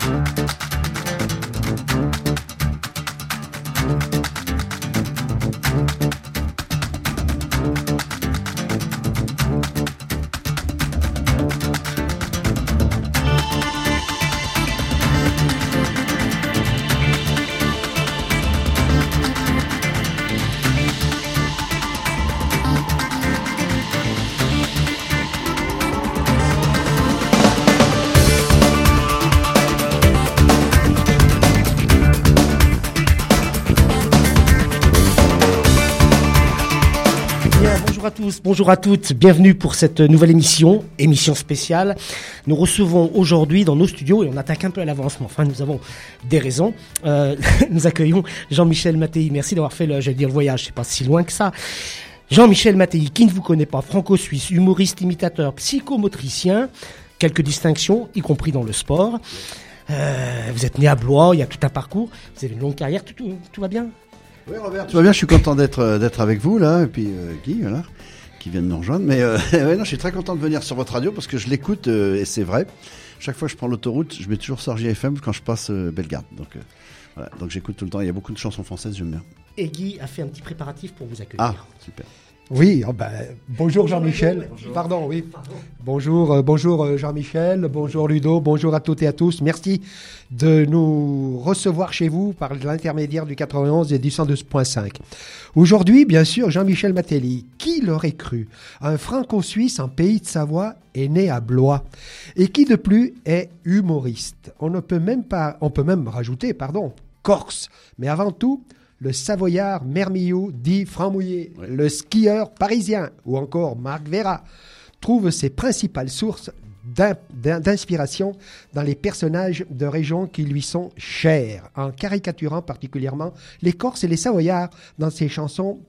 Música bonjour à toutes, bienvenue pour cette nouvelle émission, émission spéciale. Nous recevons aujourd'hui dans nos studios, et on attaque un peu à l'avancement, enfin nous avons des raisons, euh, nous accueillons Jean-Michel Mattei, merci d'avoir fait le, j'allais dire le voyage, c'est pas si loin que ça. Jean-Michel Mattei, qui ne vous connaît pas, franco-suisse, humoriste, imitateur, psychomotricien, quelques distinctions, y compris dans le sport. Euh, vous êtes né à Blois, il y a tout un parcours, vous avez une longue carrière, tout, va bien? Oui, Robert, tout va bien. Je suis content d'être euh, d'être avec vous là, et puis Guy, voilà qui viennent nous rejoindre. Mais euh, non, je suis très content de venir sur votre radio parce que je l'écoute euh, et c'est vrai. Chaque fois que je prends l'autoroute, je mets toujours sur JFM quand je passe euh, Bellegarde. Donc, voilà. Donc j'écoute tout le temps. Il y a beaucoup de chansons françaises, j'aime bien. Et Guy a fait un petit préparatif pour vous accueillir. Ah, super. Oui, oh ben, bonjour Jean-Michel. Pardon, oui. Bonjour, euh, bonjour euh, Jean-Michel, bonjour Ludo, bonjour à toutes et à tous. Merci de nous recevoir chez vous par l'intermédiaire du 91 et du 112.5. Aujourd'hui, bien sûr, Jean-Michel Matelli, qui l'aurait cru? Un franco-suisse en pays de Savoie est né à Blois et qui de plus est humoriste. On ne peut même pas, on peut même rajouter, pardon, Corse. Mais avant tout, le Savoyard Mermillou dit Franc-Mouillé, le skieur parisien ou encore Marc Vera trouve ses principales sources d'inspiration dans les personnages de régions qui lui sont chères, en caricaturant particulièrement les Corses et les Savoyards dans ses chansons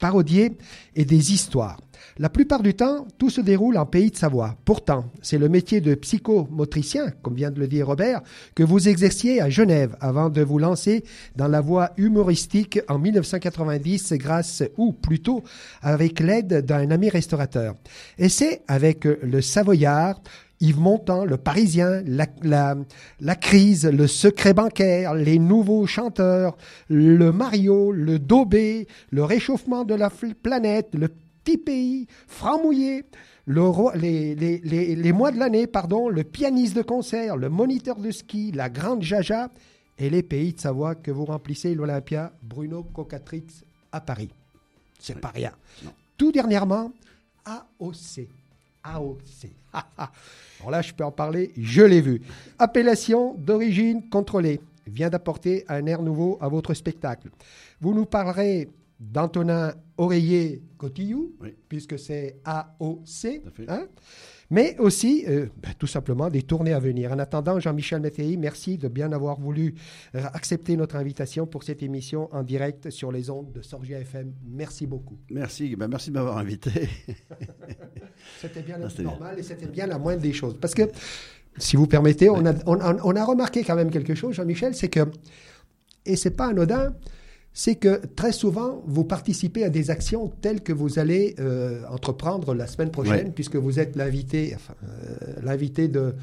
parodiées et des histoires. La plupart du temps, tout se déroule en pays de Savoie. Pourtant, c'est le métier de psychomotricien, comme vient de le dire Robert, que vous exerciez à Genève avant de vous lancer dans la voie humoristique en 1990 grâce, ou plutôt avec l'aide d'un ami restaurateur. Et c'est avec le Savoyard, Yves Montand, le Parisien, la, la, crise, le secret bancaire, les nouveaux chanteurs, le Mario, le Dobé, le réchauffement de la planète, le petit pays, franc mouillé, le les, les, les, les, mois de l'année, pardon, le pianiste de concert, le moniteur de ski, la grande jaja et les pays de Savoie que vous remplissez l'Olympia Bruno Cocatrix à Paris. C'est pas rien. Tout dernièrement, AOC. AOC. Alors là, je peux en parler, je l'ai vu. Appellation d'origine contrôlée vient d'apporter un air nouveau à votre spectacle. Vous nous parlerez d'Antonin Oreiller Cotillou, puisque c'est AOC, hein? mais aussi euh, ben, tout simplement des tournées à venir. En attendant, Jean-Michel Météi, merci de bien avoir voulu euh, accepter notre invitation pour cette émission en direct sur les ondes de Sorgia FM. Merci beaucoup. Merci, ben, merci de m'avoir invité. c'était bien normal et c'était bien la moindre des choses. Parce que, si vous permettez, on a, on, on a remarqué quand même quelque chose, Jean-Michel, c'est que, et c'est pas anodin, c'est que très souvent, vous participez à des actions telles que vous allez euh, entreprendre la semaine prochaine, puisque vous êtes l'invité, enfin, euh, l'invité de.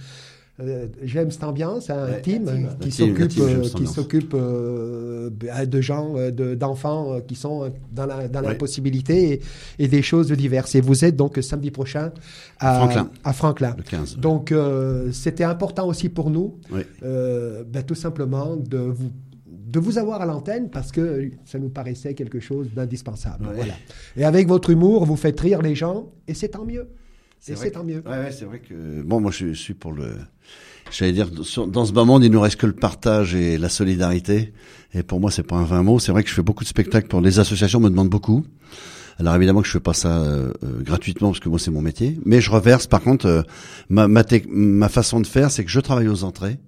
Euh, J'aime cette ambiance, hein, un team qui s'occupe, qui s'occupe de gens, d'enfants qui sont dans la, dans possibilité et, et, des choses diverses. Et vous êtes donc samedi prochain à Franklin. À Franklin. Le 15. Donc c'était important aussi pour nous, ben, tout simplement de vous de vous avoir à l'antenne parce que ça nous paraissait quelque chose d'indispensable. Voilà. Et avec votre humour, vous faites rire les gens et c'est tant mieux. Et c'est tant mieux. Ouais, c'est vrai que bon, moi je suis pour le. J'allais dire, dans ce bas monde, il nous reste que le partage et la solidarité. Et pour moi, c'est pas un vain mot. C'est vrai que je fais beaucoup de spectacles pour les associations, me demandent beaucoup. Alors évidemment que je fais pas ça euh, euh, gratuitement parce que moi c'est mon métier, mais je reverse. Par contre, euh, ma, ma, ma façon de faire, c'est que je travaille aux entrées.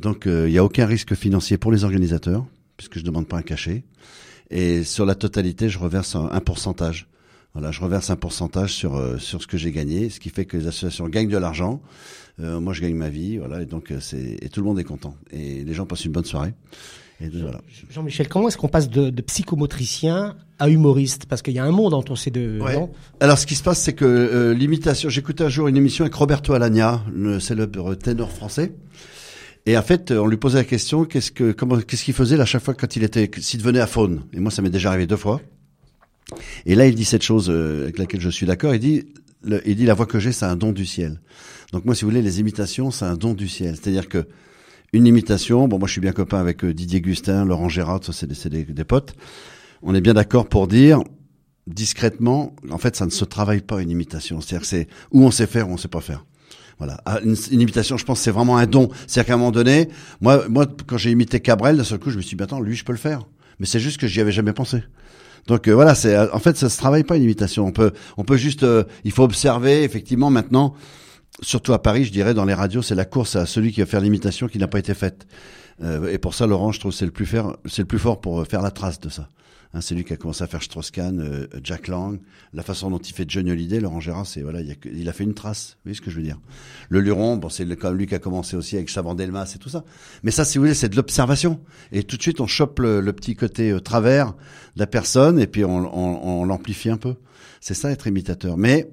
Donc il n'y a aucun risque financier pour les organisateurs puisque je demande pas un cachet. Et sur la totalité, je reverse un, pourcentage. Voilà, je reverse un pourcentage sur euh, sur ce que j'ai gagné, ce qui fait que les associations gagnent de l'argent. Euh, moi, je gagne ma vie, voilà, et donc euh, c'est et tout le monde est content et les gens passent une bonne soirée. Et donc, voilà. Jean-Michel, comment est-ce qu'on passe de, de psychomotricien à humoriste? Parce qu'il y a un monde entre ces deux. Ouais. Alors, ce qui se passe, c'est que euh, l'imitation. J'écoutais un jour une émission avec Roberto Alagna, le célèbre ténor français. Et en fait, on lui posait la question qu'est-ce que comment qu'est-ce qu'il faisait à chaque fois quand il était s'il devenait à faune? Et moi, ça m'est déjà arrivé deux fois. Et là, il dit cette chose euh, avec laquelle je suis d'accord. Il dit il dit la voix que j'ai, c'est un don du ciel. Donc moi, si vous voulez, les imitations, c'est un don du ciel. C'est-à-dire que une imitation. Bon, moi, je suis bien copain avec euh, Didier Gustin, Laurent Gérard, ça, c'est des, c'est des, des potes. On est bien d'accord pour dire discrètement, en fait, ça ne se travaille pas une imitation. C'est-à-dire c'est où on sait faire, où on sait pas faire. Voilà. Ah, Une, imitation, je pense, c'est vraiment un don. C'est-à-dire qu'à un moment donné, moi, moi, quand j'ai imité Cabrel, d'un seul coup, je me suis dit, attends, lui, je peux le faire. Mais c'est juste que j'y avais jamais pensé. Donc euh, voilà, c'est en fait ça se travaille pas une imitation. On peut on peut juste euh, il faut observer effectivement maintenant surtout à Paris, je dirais dans les radios, c'est la course à celui qui va faire l'imitation qui n'a pas été faite. Euh, et pour ça Laurent, je trouve c'est le plus faire c'est le plus fort pour euh, faire la trace de ça. Hein, c'est lui qui a commencé à faire Strauss-Kahn, euh, Jack Lang, la façon dont il fait Johnny Hallyday, Laurent Gérard, c'est voilà, il a, il a fait une trace. Vous voyez ce que je veux dire? Le Luron, bon, c'est comme lui qui a commencé aussi avec Chavandelmas et tout ça. Mais ça, si vous voulez, c'est de l'observation. Et tout de suite, on chope le, le petit côté euh, travers de la personne et puis on, on, on l'amplifie un peu. C'est ça être imitateur. Mais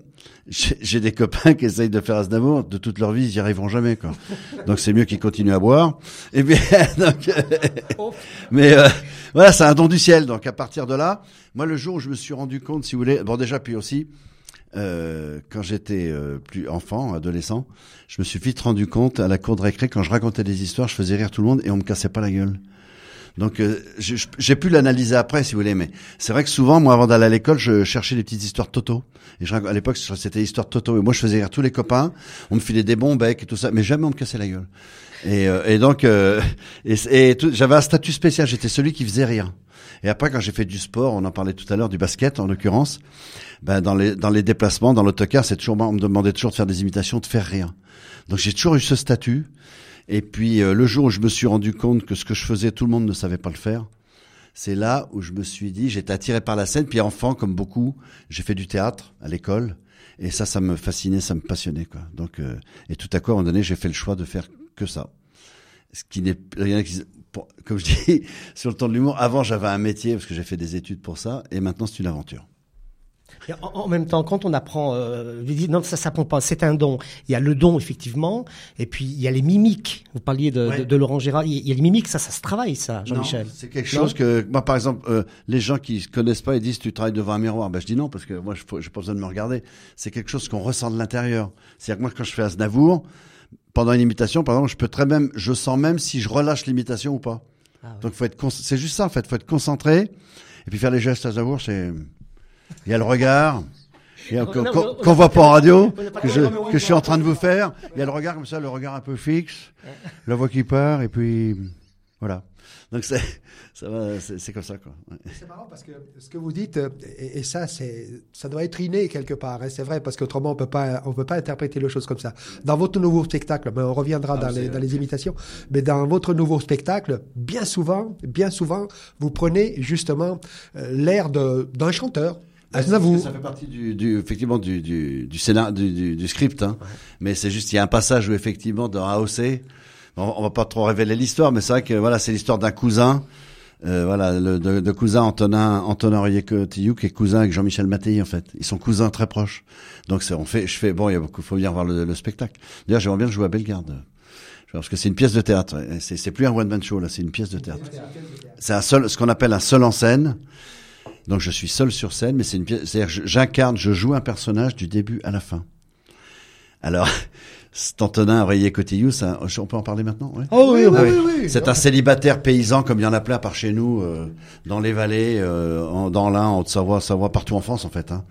j'ai des copains qui essayent de faire Aznavour de toute leur vie, ils y arriveront jamais quoi. Donc c'est mieux qu'ils continuent à boire. Et puis donc, euh, mais euh, voilà, c'est un don du ciel. Donc à partir de là, moi le jour où je me suis rendu compte, si vous voulez, bon déjà puis aussi euh, quand j'étais euh, plus enfant, adolescent, je me suis vite rendu compte à la cour de récré quand je racontais des histoires, je faisais rire tout le monde et on me cassait pas la gueule. Donc euh, j'ai pu l'analyser après, si vous voulez, mais c'est vrai que souvent, moi, avant d'aller à l'école, je cherchais des petites histoires de Toto. Et je, à l'époque, c'était histoire de Toto. Et moi, je faisais rire tous les copains. On me filait des bons becs et tout ça, mais jamais on me cassait la gueule. Et, euh, et donc, euh, et, j'avais un statut spécial. J'étais celui qui faisait rire. Et après, quand j'ai fait du sport, on en parlait tout à l'heure, du basket en l'occurrence, ben dans les dans les déplacements, dans l'autocar, c'est toujours on me demandait toujours de faire des imitations, de faire rire. Donc j'ai toujours eu ce statut. Et puis euh, le jour où je me suis rendu compte que ce que je faisais, tout le monde ne savait pas le faire, c'est là où je me suis dit, j'étais attiré par la scène. Puis enfant, comme beaucoup, j'ai fait du théâtre à l'école. Et ça, ça me fascinait, ça me passionnait. Quoi. Donc, euh, et tout à coup, à un moment donné, j'ai fait le choix de faire que ça. Ce qui n'est rien qui, comme je dis, sur le temps de l'humour, avant j'avais un métier parce que j'ai fait des études pour ça, et maintenant c'est une aventure. En, en même temps, quand on apprend, euh, non, ça s'apprend pas, c'est un don. Il y a le don effectivement, et puis il y a les mimiques. Vous parliez de, Ouais. de, de Laurent Gérard. Il y a- les mimiques, ça, ça se travaille, ça, Jean-Michel. C'est quelque Non chose que moi, par exemple, euh, les gens qui connaissent pas, ils disent tu travailles devant un miroir. Ben je dis non parce que moi, je j'ai pas besoin de me regarder. C'est quelque chose qu'on ressent de l'intérieur. C'est-à-dire que moi, quand je fais Aznavour, pendant une imitation, par exemple, je peux très même, je sens même si je relâche l'imitation ou pas. Ah ouais. Donc faut être, c'est juste ça en fait, faut être concentré et puis faire les gestes Aznavour. C'est, il y a le regard. il y a- Non, Qu'on voit pas en radio, que je, que je suis en train de vous faire. Il y a le regard comme ça, le regard un peu fixe, la voix qui part, et puis voilà. Donc c'est, ça va, c'est comme ça quoi. Ouais. C'est marrant parce que ce que vous dites, euh, et, et ça, c'est, ça doit être inné quelque part. hein, c'est vrai parce qu'autrement on peut pas, on peut pas interpréter les choses comme ça. Dans votre nouveau spectacle, mais on reviendra Ah, dans, les, dans les imitations, mais dans votre nouveau spectacle, bien souvent, bien souvent, vous prenez justement euh, l'air de, d'un chanteur. Aznavour. Ça fait partie du, du effectivement du du du, scénar, du, du, du script, hein. Mais c'est juste il y a un passage où effectivement dans AOC, on, on va pas trop révéler l'histoire, mais c'est vrai que voilà c'est l'histoire d'un cousin. Euh, voilà, le, de, de cousin Antonin Antonin Rieux-Cotillou qui est cousin avec Jean-Michel Mattei en fait. Ils sont cousins très proches. Donc c'est on fait, je fais bon, il y a beaucoup, faut venir voir le, le spectacle. D'ailleurs, j'aimerais bien le jouer à Bellegarde, parce que c'est une pièce de théâtre. ouais. C'est c'est plus un one man show là, c'est une pièce de théâtre. C'est un seul, ce qu'on appelle un seul en scène. Donc je suis seul sur scène, mais c'est une pièce. C'est-à-dire, j'incarne, je joue un personnage du début à la fin. Alors, cet Antonin Aurélien Cotillou, ça, on peut en parler maintenant ouais? Oh oui, oui, Ah oui, oui. oui. C'est un célibataire paysan, comme il y en a plein par chez nous, euh, dans les vallées, euh, en- dans l'Ain, en Haute-Savoie, Savoie, partout en France en fait. Hein.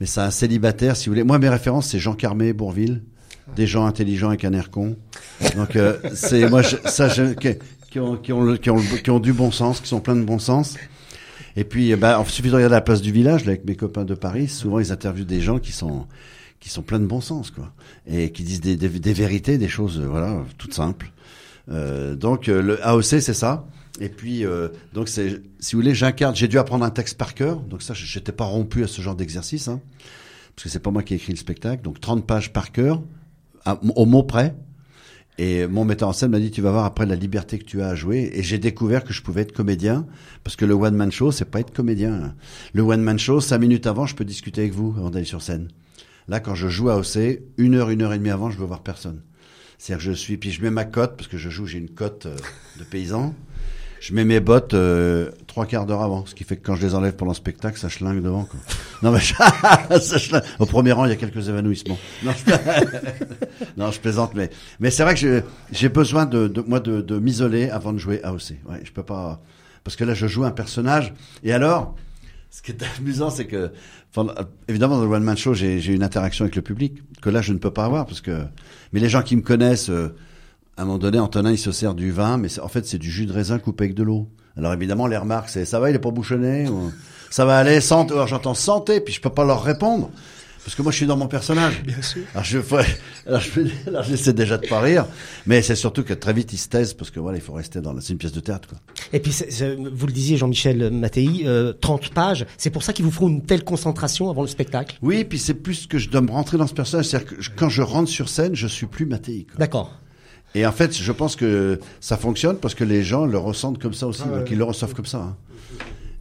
Mais c'est un célibataire, si vous voulez. Moi, mes références, c'est Jean Carmé, Bourville, des gens intelligents avec un air con. Donc, euh, c'est moi, je- ça, je, qui, qui ont, qui, ont, le- qui, ont, le- qui ont du bon sens, qui sont pleins de bon sens. Et puis, bah, il suffit de regarder la place du village, là, avec mes copains de Paris. Souvent, ils interviewent des gens qui sont qui sont pleins de bon sens, quoi, et qui disent des, vérités, des choses, euh, voilà, toutes simples. Euh, donc euh, le AOC c'est ça. Et puis donc c'est si vous voulez j'incarne. J'ai dû apprendre un texte par cœur. Donc ça j'étais pas rompu à ce genre d'exercice. Hein, parce que c'est pas moi qui ai écrit le spectacle. Donc 30 pages par cœur au mot près. Et mon metteur en scène m'a dit tu vas voir après la liberté que tu as à jouer. Et j'ai découvert que je pouvais être comédien parce que le one man show c'est pas être comédien. Le one man show cinq minutes avant je peux discuter avec vous avant d'aller sur scène. Là quand je joue à OC une heure une heure et demie avant je veux voir personne. C'est-à-dire que je suis puis je mets ma cote parce que je joue j'ai une cote euh, de paysan. Je mets mes bottes euh, trois quarts d'heure avant, ce qui fait que quand je les enlève pendant le spectacle, ça chlingue devant. Quoi. Non mais ça au premier rang, il y a quelques évanouissements. Non, je, non, je plaisante, mais mais c'est vrai que j'ai besoin de, de moi de, de m'isoler avant de jouer AOC. Ouais, je peux pas parce que là je joue un personnage et alors ce qui est amusant, c'est que, évidemment, dans le one man show, j'ai une interaction avec le public que là je ne peux pas avoir parce que, mais les gens qui me connaissent, euh, à un moment donné, Antonin il se sert du vin, mais c'est- en fait c'est du jus de raisin coupé avec de l'eau. Alors évidemment, les remarques c'est ça va, il est pas bouchonné, ou, ça va aller, santé. Alors j'entends santé, puis je peux pas leur répondre parce que moi je suis dans mon personnage. Bien sûr. Alors je, alors je, alors j'essaie déjà de pas rire, mais c'est surtout que très vite ils se taisent parce que voilà, il faut rester dans la, c'est une pièce de théâtre quoi. Et puis, c'est- c'est- vous le disiez, Jean-Michel Mattei, euh, 30 pages. C'est pour ça qu'il vous faut une telle concentration avant le spectacle? Oui, puis c'est plus que je dois me rentrer dans ce personnage. C'est-à-dire que je- quand je rentre sur scène, je suis plus Mattei. quoi. D'accord. Et en fait, je pense que ça fonctionne parce que les gens le ressentent comme ça aussi, Ah ouais. donc ils le reçoivent comme ça. hein.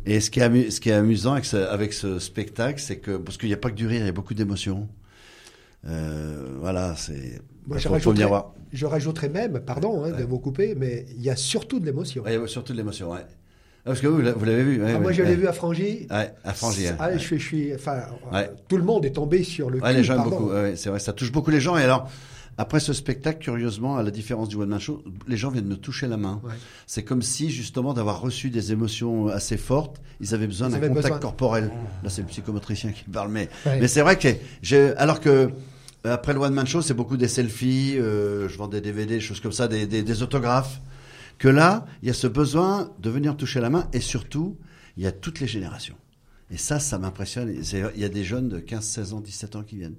Et ce qui est, amu- ce qui est amusant avec ce, avec ce spectacle, c'est que parce qu'il n'y a pas que du rire, il y a beaucoup d'émotions. Euh, voilà, c'est. Moi, je rajouterais, je rajouterais même, pardon hein, de vous couper, mais il y a surtout de l'émotion. Ouais, il y a surtout de l'émotion, ouais. Ah, Parce que vous, vous l'avez vu. ouais, Ah, moi, je l'ai vu à Frangy. À Frangy. Ah, je suis, je suis, enfin, tout le monde est tombé sur le cul, les gens beaucoup. C'est vrai, ça touche beaucoup les gens. Et alors, après ce spectacle, curieusement, à la différence du One Man Show, les gens viennent me toucher la main. Ouais. C'est comme si, justement, d'avoir reçu des émotions assez fortes, ils avaient besoin d'un contact besoin. corporel. Là, c'est le psychomotricien qui parle. Mais, Ouais. mais c'est vrai que j'ai, alors que, après le One Man Show, c'est beaucoup des selfies, euh, je vends des DVD, des choses comme ça, des, des, des autographes. Que là, il y a ce besoin de venir toucher la main et surtout, il y a toutes les générations. Et ça, ça m'impressionne. Il y a des jeunes de 15, 16 ans, 17 ans qui viennent,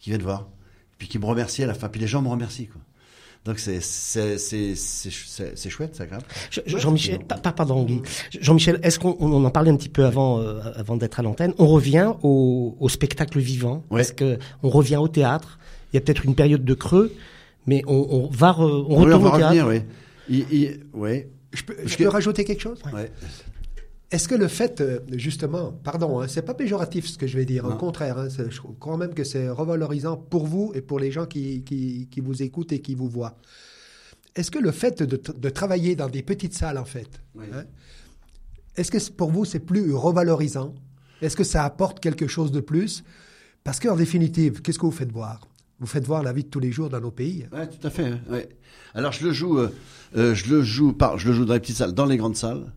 qui viennent voir, puis qui me remercient à la fin. Puis les gens me remercient, quoi. Donc c'est c'est c'est c'est c'est- c'est chouette, c'est agréable. Je- je- Jean-Michel, pa- pa- pardon Guy. Jean-Michel, est-ce qu'on on en parlait un petit peu avant, euh, avant d'être à l'antenne On revient au, au spectacle vivant. Ouais. Est-ce que on revient au théâtre Il y a peut-être une période de creux, mais on, on va, re- on Oui, on retourne va au théâtre. revenir, oui. Il, il, ouais, Je peux, Parce je que- peux rajouter quelque chose? Ouais. Est-ce que le fait, euh, justement, pardon, hein, c'est pas péjoratif ce que je vais dire, au contraire, hein, je crois même que c'est revalorisant pour vous et pour les gens qui, qui, qui vous écoutent et qui vous voient. Est-ce que le fait de, de travailler dans des petites salles, en fait, Oui. hein, est-ce que pour vous c'est plus revalorisant? Est-ce que ça apporte quelque chose de plus? Parce qu'en définitive, qu'est-ce que vous faites voir? Vous faites voir la vie de tous les jours dans nos pays. Ouais, tout à fait. Ouais. Alors je le joue, euh, euh, je le joue par, je le joue dans les petites salles, dans les grandes salles.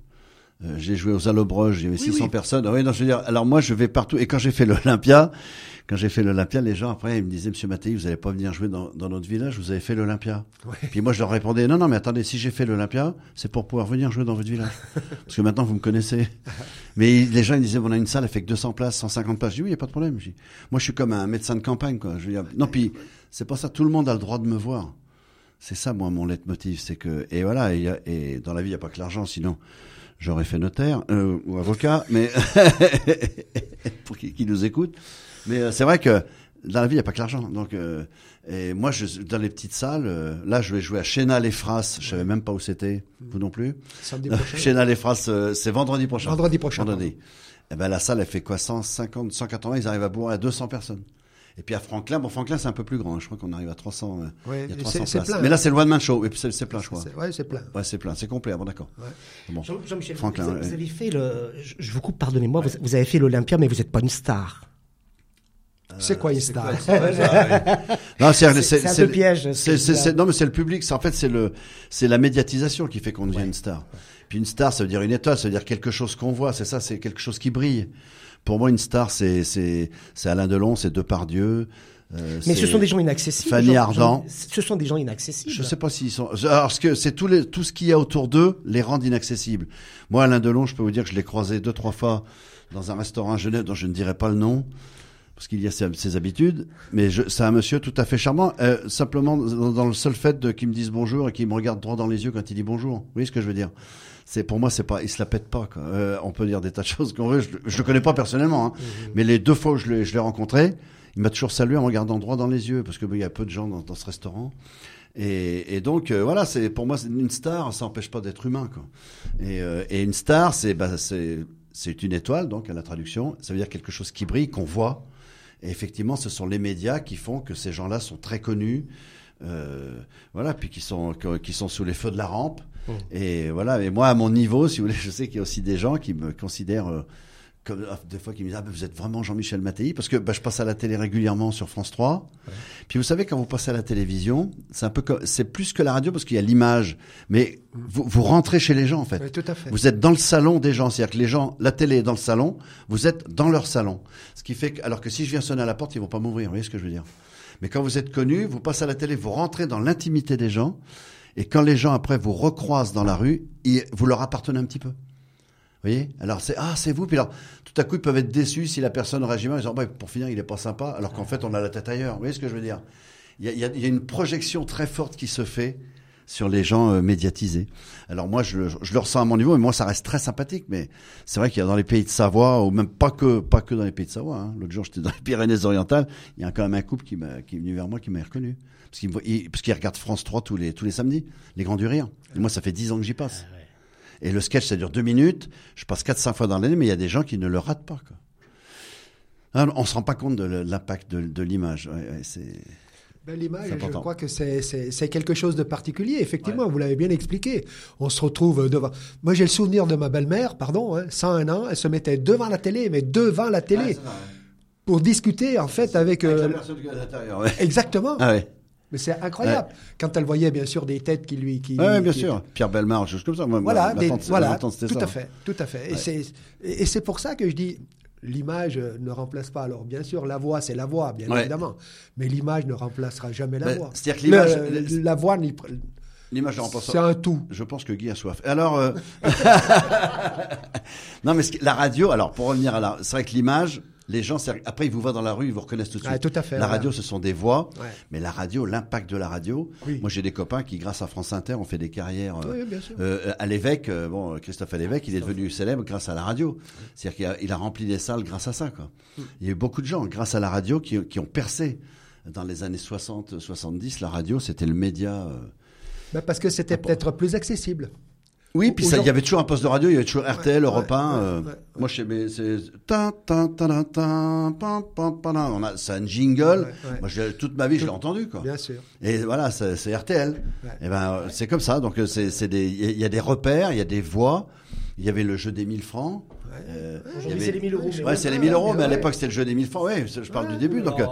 Euh, j'ai joué aux Allobroges, il y avait 600 oui. personnes. Ah Oui, non, je veux dire, alors moi je vais partout. Et quand j'ai fait l'Olympia, quand j'ai fait l'Olympia, les gens après ils me disaient, Monsieur Mattei, vous n'allez pas venir jouer dans, dans notre village, vous avez fait l'Olympia. Ouais. Puis moi je leur répondais, non, non, mais attendez, si j'ai fait l'Olympia, c'est pour pouvoir venir jouer dans votre village, parce que maintenant vous me connaissez. Mais les gens ils disaient, on a une salle, elle fait que 200 places, 150 places. Je dis oui, il y a pas de problème. Je dis, moi je suis comme un médecin de campagne, quoi. Je veux dire, non, puis c'est pas ça, tout le monde a le droit de me voir. C'est ça, moi, mon leitmotiv, c'est que et voilà, et, y dans la vie, il n'y a pas que l'argent, sinon j'aurais fait notaire euh, ou avocat, mais pour qui, qui nous écoute. Mais euh, c'est vrai que dans la vie, il n'y a pas que l'argent. Donc, euh, et moi, je, dans les petites salles, euh, là, je vais jouer à Chénal-les-Phras. Je savais même pas où c'était, vous non plus. Samedi prochain. Chénal-les-Phras, euh, c'est vendredi prochain. Vendredi prochain. Vendredi. Eh ben, la salle, elle fait quoi? 150, 180, ils arrivent à bourrer à 200 personnes. Et puis à Franklin, bon, Franklin, c'est un peu plus grand. hein. Je crois qu'on arrive à 300. euh, Ouais, il y a et 300 c'est- c'est places. plein, Mais là, c'est le one-man show. Et puis c'est plein, je crois. C'est- Ouais, c'est plein. Ouais, c'est plein. C'est complet. Ah bon, d'accord. Ouais. Bon. Jean- Jean-Michel, vous, Franklin, vous ouais. avez fait le. Je, vous coupe, pardonnez-moi. Vous, vous avez fait l'Olympia, mais vous n'êtes pas une star. C'est quoi une star? Non, c'est peu piège, c'est- non, mais c'est le public. C'est en fait c'est le c'est la médiatisation qui fait qu'on devient une star. Puis une star, ça veut dire une étoile, ça veut dire quelque chose qu'on voit. C'est ça, c'est quelque chose qui brille. Pour moi, une star, c'est c'est Alain Delon, c'est Depardieu. Euh, Mais ce sont des gens inaccessibles. Fanny Jean- Ardant. Ce sont des gens inaccessibles. Je sais pas s'ils sont. Alors, ce que c'est tout, les, tout ce qu'il y a autour d'eux les rend inaccessibles. Moi, Alain Delon, je peux vous dire que je l'ai croisé deux, trois fois dans un restaurant à Genève dont je ne dirai pas le nom. parce qu'il y a ses, ses habitudes, mais c'est un monsieur tout à fait charmant. euh, simplement dans, dans le seul fait qu'il me dise bonjour et qu'il me regarde droit dans les yeux quand il dit bonjour. Vous voyez ce que je veux dire? C'est pour moi, c'est pas, il se la pète pas. Quoi. Euh, on peut dire des tas de choses qu'on veut. Je, je le connais pas personnellement, hein, mais les deux fois où je l'ai, je l'ai rencontré, il m'a toujours salué en me regardant droit dans les yeux, parce que bah, il y a peu de gens dans, dans ce restaurant. Et, et donc euh, voilà, c'est pour moi c'est une star, ça n'empêche pas d'être humain. Quoi. Et, euh, et une star, c'est bah, c'est c'est une étoile, donc à la traduction, ça veut dire quelque chose qui brille, qu'on voit. Et effectivement, ce sont les médias qui font que ces gens-là sont très connus, euh, voilà, puis qui sont qui sont sous les feux de la rampe. Et voilà. Et moi, à mon niveau, si vous voulez, je sais qu'il y a aussi des gens qui me considèrent euh, comme ah, des fois qui me disent ah ben, vous êtes vraiment Jean-Michel Mattei parce que bah, je passe à la télé régulièrement sur France 3. Puis vous savez quand vous passez à la télévision, c'est un peu comme c'est plus que la radio parce qu'il y a l'image, mais vous, vous rentrez chez les gens en fait. Oui, tout à fait. Vous êtes dans le salon des gens, c'est-à-dire que les gens, la télé est dans le salon, vous êtes dans leur salon. Ce qui fait que, alors que si je viens sonner à la porte, ils vont pas m'ouvrir, vous voyez ce que je veux dire Mais quand vous êtes connu, vous passez à la télé, vous rentrez dans l'intimité des gens, et quand les gens après vous recroisent dans la rue, vous leur appartenez un petit peu. Vous voyez? Alors c'est ah c'est vous. Puis alors tout à coup ils peuvent être déçus si la personne réagit mal ils disent oh, bah, pour finir il est pas sympa alors qu'en fait on a la tête ailleurs. Vous voyez ce que je veux dire? Il y a une projection très forte qui se fait sur les gens euh, médiatisés. Alors moi, je, le- je le ressens à mon niveau, mais moi, ça reste très sympathique. Mais c'est vrai qu'il y a dans les pays de Savoie, ou même pas que pas que dans les pays de Savoie. hein. L'autre jour, j'étais dans les Pyrénées-Orientales. Il y a quand même un couple qui, qui est venu vers moi, qui m'a reconnu, parce qu'il qu'il regarde France 3 tous les tous les samedis, les Grands du Rire. Et moi, ça fait dix ans que j'y passe. Et le sketch, ça dure deux minutes. Je passe quatre cinq fois dans l'année, mais il y a des gens qui ne le ratent pas. Quoi. Ah, on se rend pas compte de l'impact de, de l'image. Ouais, ouais, c'est Ben, L'image, je crois que c'est- quelque chose de particulier. Effectivement, vous l'avez bien expliqué. On se retrouve devant. Moi, j'ai le souvenir de ma belle-mère, pardon, hein, 101 ans, elle se mettait devant la télé, mais devant la télé, pour discuter en fait avec. euh, personne qui est à l'intérieur. Ouais. exactement. Ah ouais. Mais c'est incroyable. Quand elle voyait bien sûr des têtes qui lui. Qui, Ouais, bien qui- sûr. Pierre Belmar, chose comme ça. Moi, Voilà, ma- ma des- tante, voilà, ma tante, c'était tout ça. à fait, tout à fait. C'est et c'est pour ça que je dis l'image ne remplace pas. Alors bien sûr, la voix c'est la voix, bien Ouais. évidemment, mais l'image ne remplacera jamais la voix. c'est-à-dire que l'image- Le- la voix, n'y- L'image c'est un tout. Je pense que Guy a soif. Alors, euh, non, mais la radio, alors pour revenir à la, c'est vrai que l'image, les gens, après ils vous voient dans la rue, ils vous reconnaissent tout de suite. Ah, tout à fait, La radio, ce sont des voix, Ouais. mais la radio, l'impact de la radio. Oui. Moi, j'ai des copains qui, grâce à France Inter, ont fait des carrières. euh, Oui, bien sûr. euh, à l'évêque, euh, bon, Christophe à l'évêque, il est devenu célèbre grâce à la radio. C'est-à-dire qu'il a, il a rempli des salles grâce à ça. Quoi. Mm. Il y a eu beaucoup de gens, grâce à la radio, qui, qui ont percé. Dans les années 60, 70, la radio, c'était le média. euh, Ben, parce que c'était peut-être plus accessible. Oui, puis il y avait toujours un poste de radio, il y avait toujours RTL, Europe ouais, 1. ouais, euh. Moi, je sais, mais c'est. On a, c'est un jingle. Moi, toute ma vie, je l'ai entendu, quoi. Bien sûr. Et voilà, c'est RTL. Et ben, euh, c'est comme ça. Donc, euh, c'est c'est des, il y a- des repères, il y a des voix. Il y avait le jeu des 1000 francs. Euh, Aujourd'hui, c'est les 1000 euros. Ouais, c'est les 1000 euros, mais à l'époque, c'était le jeu des 1000 francs. Ouais, je parle du début. Donc, euh,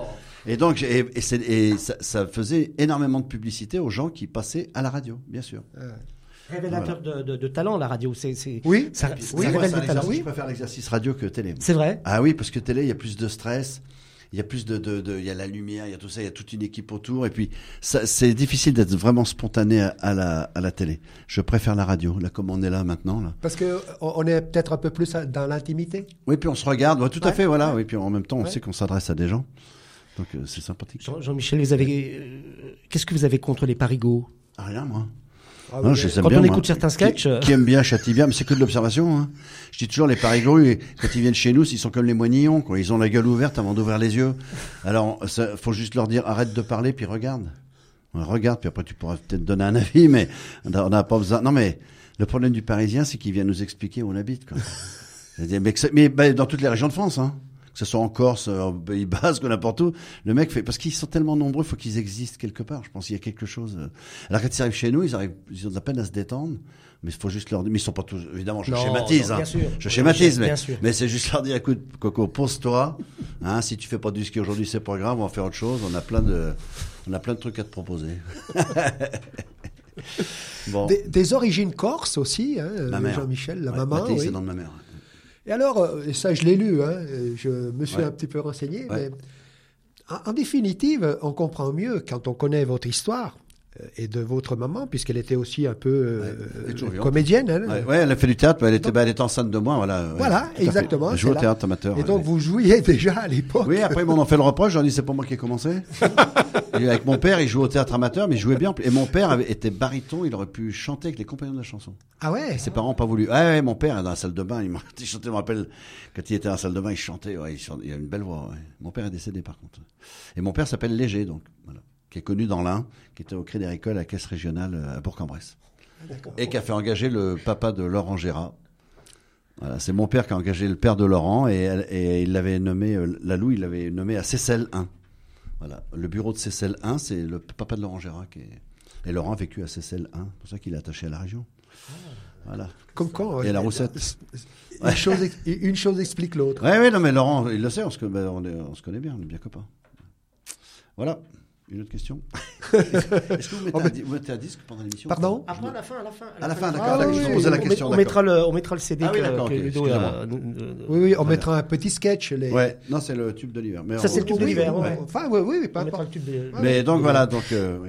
et donc, et, et c'est- et ça, ça faisait énormément de publicité aux gens qui passaient à la radio, bien sûr. Révélateur de, de, de talent, la radio. C'est, c'est, Oui. ça, Oui, ça moi, révèle des talents. exercice, Je préfère l'exercice radio que télé. C'est vrai. Ah oui, parce que télé, il y a plus de stress. Il y a plus de, de, de- il y a la lumière, il y a tout ça, il y a toute une équipe autour. Et puis, ça, c'est difficile d'être vraiment spontané à, à la, à la télé. Je préfère la radio, là, comme on est là maintenant, là. Parce que on on est peut-être un peu plus dans l'intimité. Oui, puis on se regarde, ouais, tout à fait, voilà. ouais. Oui, puis en même temps, on Ouais. sait qu'on s'adresse à des gens. Donc, euh, c'est sympathique. Jean- Jean-Michel, vous avez, euh, qu'est-ce que vous avez contre les parigots? Ah, rien, moi. Ah Non, oui, je les aime Quand bien, on moi. écoute certains sketchs, Qui, euh, qui aime bien, châtie bien, mais c'est que de l'observation. Hein. Je dis toujours, les parigrues, quand ils viennent chez nous, ils sont comme les moignons, quoi. Ils ont la gueule ouverte avant d'ouvrir les yeux. Alors, ça, faut juste leur dire, arrête de parler, puis regarde. Ouais, Regarde, puis après, tu pourras peut-être donner un avis, mais on n'a pas besoin. Non, mais le problème du Parisien, c'est qu'il vient nous expliquer où on habite, quoi. Mais, que c'est- mais bah, dans toutes les régions de France, hein. Que ce soit en Corse, en Pays Basque, ou n'importe où, le mec fait, parce qu'ils sont tellement nombreux, il faut qu'ils existent quelque part. Je pense qu'il y a quelque chose. euh. Alors quand ils arrivent chez nous, ils arrivent, ils ont de la peine à se détendre. Mais il faut juste leur dire, mais ils sont pas tous, évidemment, je Non, schématise, non, hein. bien sûr. Je schématise, Bien mais, sûr. mais c'est juste leur dire, écoute, Coco, pose-toi, hein, si tu fais pas du ski aujourd'hui, c'est pas grave, on va faire autre chose, on a plein de, on a plein de trucs à te proposer. bon. Des, des origines corses aussi, hein, Ma mère. Jean-Michel, la Ouais, maman. Mathis, oui. c'est le nom de ma mère. Et alors, euh, et ça je l'ai lu, hein, je me suis Ouais. un petit peu renseigné, Ouais. mais en, en définitive, on comprend mieux quand on connaît votre histoire et de votre maman, puisqu'elle était aussi un peu euh, Ouais, euh, comédienne. elle. Ouais, ouais, elle a fait du théâtre, mais elle était, bah, elle était enceinte de moi, voilà. Voilà, exactement, Elle jouait au théâtre amateur. Et donc vous jouiez déjà à l'époque. Oui, après ils m'en ont fait le reproche, j'ai dit c'est pas moi qui ai commencé. Et avec mon père, il jouait au théâtre amateur, mais il jouait bien. Et mon père avait, était baryton, il aurait pu chanter avec les compagnons de la chanson. Ah ouais? Ses parents n'ont pas voulu. Ouais, ouais, mon père, dans la salle de bain, il, m'a- il chantait, je me rappelle, quand il était dans la salle de bain, il chantait, ouais, il, chantait- il a une belle voix, ouais. Mon père est décédé, par contre. Et mon père s'appelle Léger, donc. Qui est connu dans l'Ain, qui était au Crédit Agricole à la caisse régionale euh, à Bourg-en-Bresse. Et qui a fait engager le papa de Laurent Gérard. Voilà, c'est mon père qui a engagé le père de Laurent et, elle- et il l'avait nommé, euh, Lalou, il l'avait nommé à Cécelle 1. Voilà, le bureau de Cécelle 1, c'est le papa de Laurent Gérard qui est. Et Laurent a vécu à Cécelle 1, c'est pour ça qu'il est attaché à la région. Voilà. Comme quand. Et euh, la roussette. Une, chose, ex- une chose explique l'autre. Ouais, ouais, non, mais Laurent, il le sait, on se, ben, on, est- on se connaît bien, on est bien copains. Voilà. Une autre question Est-ce que vous mettez, un, di- vous mettez un disque pendant l'émission Pardon Après, à la fin, à la fin. À la fin, Ah, d'accord. d'accord, oui, je oui, posais la on On, question. on mettra le, on mettra le CD Ah oui, que, d'accord, que ok, Ludo a. euh, Oui, oui, on mettra un petit sketch. Les... Ouais, non, c'est le tube de l'hiver. Mais Ça, c'est le tube de l'hiver, ouais. Enfin, oui, oui, on mettra importe. le tube de- Mais donc voilà, donc euh.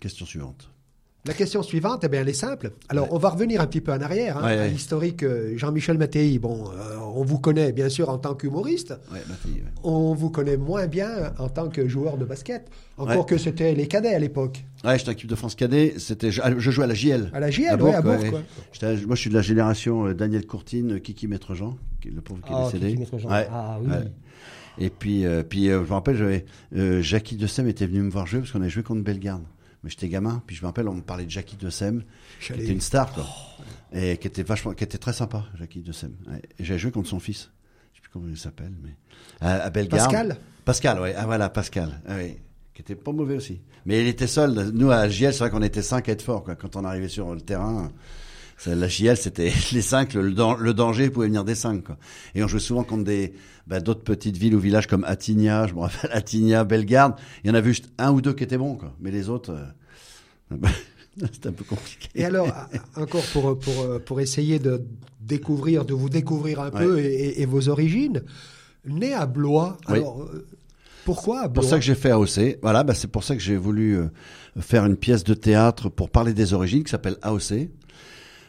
Question suivante. La question suivante, eh bien, elle est simple. Alors, on va revenir un petit peu en arrière, hein, Ouais, à ouais. l'historique. euh, Jean-Michel Mattei, bon, euh, on vous connaît bien sûr en tant qu'humoriste. On vous connaît moins bien en tant que joueur de basket. Encore que c'était les cadets à l'époque. Ouais, j'étais en équipe de France cadet. C'était, je, je jouais à la JL. À la JL, à Bourg, quoi. J'étais- moi, je suis de la génération euh, Daniel Courtine, Kiki Maître Jean, qui est le pauvre qui est Ah, décédé. Kiki Maître Jean. Ouais, Ah, oui. Et puis, euh, puis euh, je me rappelle, j'avais Jackie de Sem était venu me voir jouer parce qu'on avait joué contre Bellegarde. Mais j'étais gamin. Puis je me rappelle, on me parlait de Jackie de Sem, qui était une star, quoi. Et qui était vachement, qui était très sympa, Jackie de Sem. Ouais. Et j'avais joué contre son fils. Je sais plus comment il s'appelle, mais à, à Bellegarde. Pascal? Pascal, ouais. Ah voilà, Pascal. Ah, oui. Qui était pas mauvais aussi. Mais il était seul. Nous, à JL, c'est vrai qu'on était cinq à être forts, quoi. Quand on arrivait sur le terrain, la JL, c'était les cinq. Le, dan- le danger pouvait venir des cinq, quoi. Et on jouait souvent contre des, bah, d'autres petites villes ou villages comme Attigna. Je me rappelle Attigna, Bellegarde. Il y en avait juste un ou deux qui étaient bons, quoi. Mais les autres, euh, c'était un peu compliqué. Et alors, encore pour, pour, pour essayer de découvrir, de vous découvrir un peu et, vos origines, né à Blois, alors euh, pourquoi à C'est pour Blois ça que j'ai fait AOC. Voilà, bah, c'est pour ça que j'ai voulu euh, faire une pièce de théâtre pour parler des origines qui s'appelle AOC.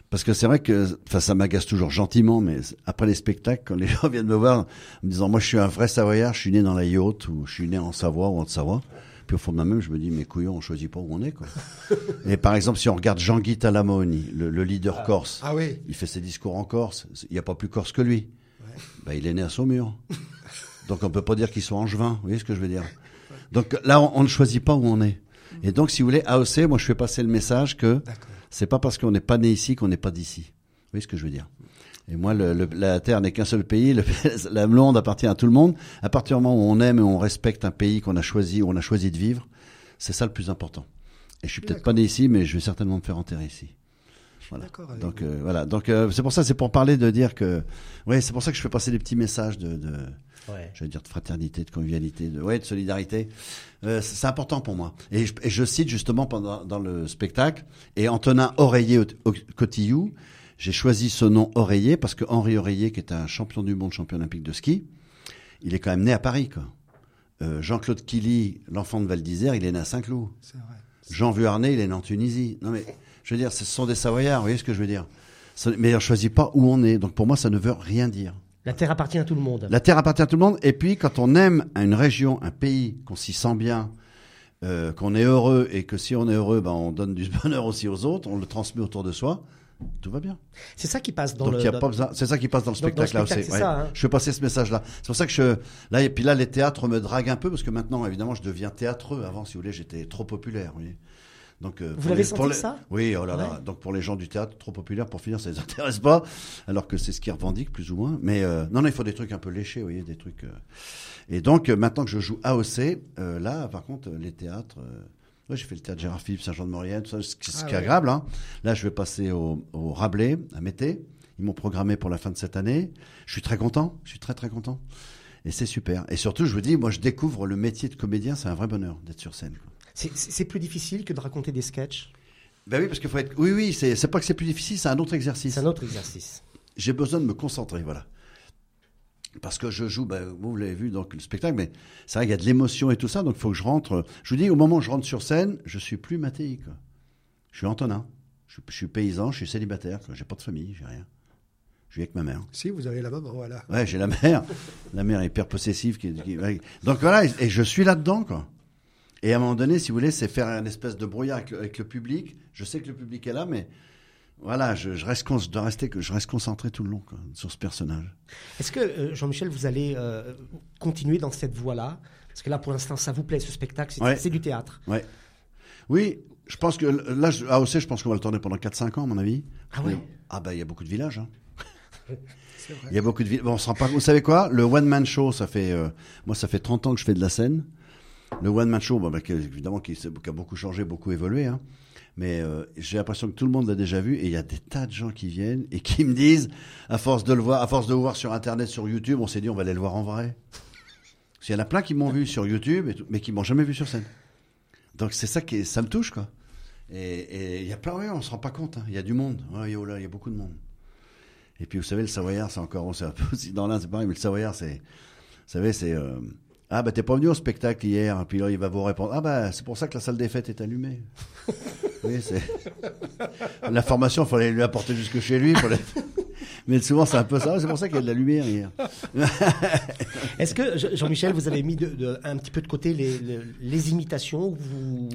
Parce que c'est vrai que, ça m'agace toujours gentiment, mais après les spectacles, quand les gens viennent me voir en me disant, moi, je suis un vrai Savoyard, je suis né dans la Yacht, ou je suis né en Savoie ou en Savoie. Puis au fond de moi-même, je me dis, mais couillon, on choisit pas où on est, quoi. Et par exemple, si on regarde Jean-Guy Talamoni, le, le leader corse, Ah oui, il fait ses discours en Corse. Il n'y a pas plus corse que lui. Bah, il est né à Saumur. donc on peut pas dire qu'il soit angevin. Vous voyez ce que je veux dire Donc là, on, on ne choisit pas où on est. Et donc, si vous voulez, AOC, moi, je fais passer le message que d'accord. C'est pas parce qu'on n'est pas né ici qu'on n'est pas d'ici. Vous voyez ce que je veux dire? Et moi, le, le- la Terre n'est qu'un seul pays. Le, la monde appartient à tout le monde. À partir du moment où on aime et on respecte un pays qu'on a choisi, où on a choisi de vivre, c'est ça le plus important. Et je suis peut-être pas né ici, mais je vais certainement me faire enterrer ici. Voilà. Donc euh, voilà. Donc euh, c'est pour ça, c'est pour parler de dire que, ouais, c'est pour ça que je fais passer des petits messages de, de Ouais. je vais dire de fraternité, de convivialité, de, ouais, de solidarité. Euh, c'est important pour moi. Et je, et je cite justement pendant dans le spectacle et Antonin Oreiller au- au- Cotillou, j'ai choisi ce nom Oreiller parce que Henri Oreiller, qui est un champion du monde, champion olympique de ski, il est quand même né à Paris, quoi. Euh, Jean-Claude Killy, l'enfant de Val d'Isère, il est né à Saint-Cloud. C'est vrai. Jean Vuarnet, il est né en Tunisie. Non mais, je veux dire, ce sont des Savoyards, vous voyez ce que je veux dire Mais on choisit pas où on est. Donc pour moi, ça ne veut rien dire. La terre appartient à tout le monde. La terre appartient à tout le monde. Et puis, quand on aime une région, un pays, qu'on s'y sent bien, euh, qu'on est heureux, et que si on est heureux, ben, on donne du bonheur aussi aux autres, on le transmet autour de soi, tout va bien. C'est ça qui passe dans Donc, le. dans-. C'est ça qui passe dans le dans- dans le spectacle, là aussi. ça, hein. Je fais passer ce message-là. C'est pour ça que je. Là, et puis là, les théâtres me draguent un peu, parce que maintenant, évidemment, je deviens théâtreux. Avant, si vous voulez, j'étais trop populaire. Vous voyez. Donc, euh, Vous pour l'avez les- senti, pour les- ça? Oui, oh là là. Donc pour les gens du théâtre, trop populaire, pour finir, ça les intéresse pas, alors que c'est ce qu'ils revendiquent plus ou moins. Mais euh, non, non, il faut des trucs un peu léchés, vous voyez, des trucs. euh. Et donc euh, maintenant que je joue AOC, euh, là, par contre, les théâtres. euh, ouais, j'ai fait le théâtre Gérard Philippe, Saint-Jean-de-Maurienne, tout ça, ce qui ce Ah qui est ouais. agréable. Hein. Là, je vais passer au, au Rabelais, à Mété. Ils m'ont programmé pour la fin de cette année. Je suis très content. Je suis très très content. Et c'est super. Et surtout, je vous dis, moi, je découvre le métier de comédien. C'est un vrai bonheur d'être sur scène. quoi. C'est- plus difficile que de raconter des sketchs. Ben oui, parce qu'il faut être. Oui, oui, c'est pas que c'est plus difficile, c'est un autre exercice. C'est un autre exercice. J'ai besoin de me concentrer, voilà. parce que je joue, ben, vous l'avez vu donc le spectacle, mais c'est vrai qu'il y a de l'émotion et tout ça, donc il faut que je rentre. Je vous dis, au moment où je rentre sur scène, je suis plus Mattei, quoi. Je suis Antonin. Je, je suis paysan, je suis célibataire, quoi. j'ai pas de famille, j'ai rien. Je vis avec ma mère. Si, vous avez la maman, voilà. Ouais, j'ai la mère. La mère est hyper possessive. Qui, qui- ouais. Donc voilà, et, et je suis là-dedans, quoi. Et à un moment donné, si vous voulez, c'est faire un espèce de brouillard avec le, avec le public. Je sais que le public est là, mais voilà, je, je reste, con- je dois rester, que je reste concentré tout le long quoi, sur ce personnage. Est-ce que, euh, Jean-Michel, vous allez euh, continuer dans cette voie-là? Parce que là, pour l'instant, ça vous plaît, ce spectacle, c'est Ouais. du théâtre. Ouais. Oui, je pense que là, je- à AOC, je pense qu'on va le tourner pendant 4-5 ans, à mon avis. Ah ouais? Ah bah, il y a beaucoup de villages. Hein. Vrai. Il y a beaucoup de villages. Bon, on se rend pas. Vous savez quoi? Le one man show, ça fait euh, moi, ça fait 30 ans que je fais de la scène. Le one man show, bah, évidemment, qui, a beaucoup changé, beaucoup évolué. Hein. Mais euh, j'ai l'impression que tout le monde l'a déjà vu et il y a des tas de gens qui viennent et qui me disent, à force de le voir, à force de voir sur Internet, sur YouTube, on s'est dit on va aller le voir en vrai. Parce qu'il y en a plein qui m'ont vu sur YouTube, mais qui m'ont jamais vu sur scène. Donc c'est ça qui, ça me touche quoi. Et il y a plein, ouais, on se rend pas compte. hein. Il y a du monde. Ouais, il y a beaucoup de monde. Et puis vous savez, le Savoyard, c'est encore, c'est un peu aussi dans l'un, c'est pareil, mais le Savoyard, c'est, vous savez, c'est, euh, ah bah t'es pas venu au spectacle hier, puis là il va vous répondre, ah bah c'est pour ça que la salle des fêtes est allumée. oui, c'est, l'information, il fallait lui apporter jusque chez lui. Mais souvent c'est un peu ça, c'est pour ça qu'il y a de la lumière hier. Est-ce que, Je- Jean-Michel, vous avez mis de- de- un petit peu de côté les, les- les imitations vous...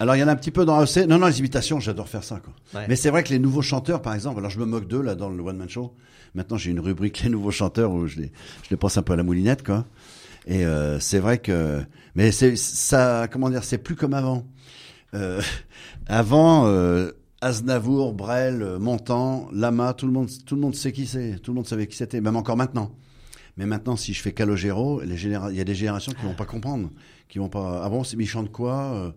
Alors il y en a un petit peu dans AEC. Non, non, les imitations, j'adore faire ça. Quoi. Ouais. Mais c'est vrai que les nouveaux chanteurs, par exemple, alors je me moque d'eux là dans le One Man Show. Maintenant j'ai une rubrique les nouveaux chanteurs où je les, je les passe un peu à la moulinette, quoi. Et euh, c'est vrai que, mais c'est ça, comment dire, c'est plus comme avant. Euh, avant, euh, Aznavour, Brel, Montand, Lama, tout le monde, tout le monde sait qui c'est. Tout le monde savait qui c'était, même encore maintenant. Mais maintenant, si je fais Calogero, il y a des générations qui vont pas comprendre, qui vont pas. Ah bon, c'est mais il chante quoi Euh,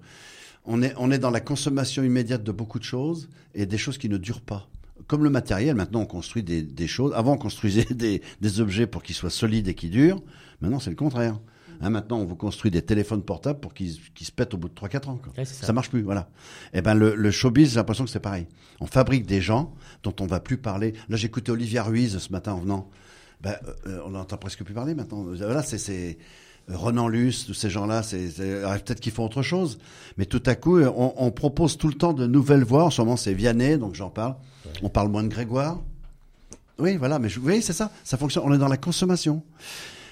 on est, on est dans la consommation immédiate de beaucoup de choses et des choses qui ne durent pas. Comme le matériel, maintenant on construit des, des choses. Avant on construisait des, des objets pour qu'ils soient solides et qui durent. Maintenant c'est le contraire. Hein, maintenant on vous construit des téléphones portables pour qu'ils qu'ils se pètent au bout de 3-4 ans. Quoi. Ouais, c'est ça. ça. marche plus, voilà. Et ben le, le showbiz, j'ai l'impression que c'est pareil. On fabrique des gens dont on va plus parler. Là j'écoutais Olivia Ruiz ce matin en venant. Ben, euh, euh, on n'entend presque plus parler maintenant. Voilà, c'est euh, Renan Luce, tous ces gens-là, c'est alors, peut-être qu'ils font autre chose, mais tout à coup, on, on propose tout le temps de nouvelles voix. En ce moment, c'est Vianney, donc j'en parle. On parle moins de Grégoire. Oui, voilà, mais je- vous voyez, c'est ça, ça fonctionne. On est dans la consommation.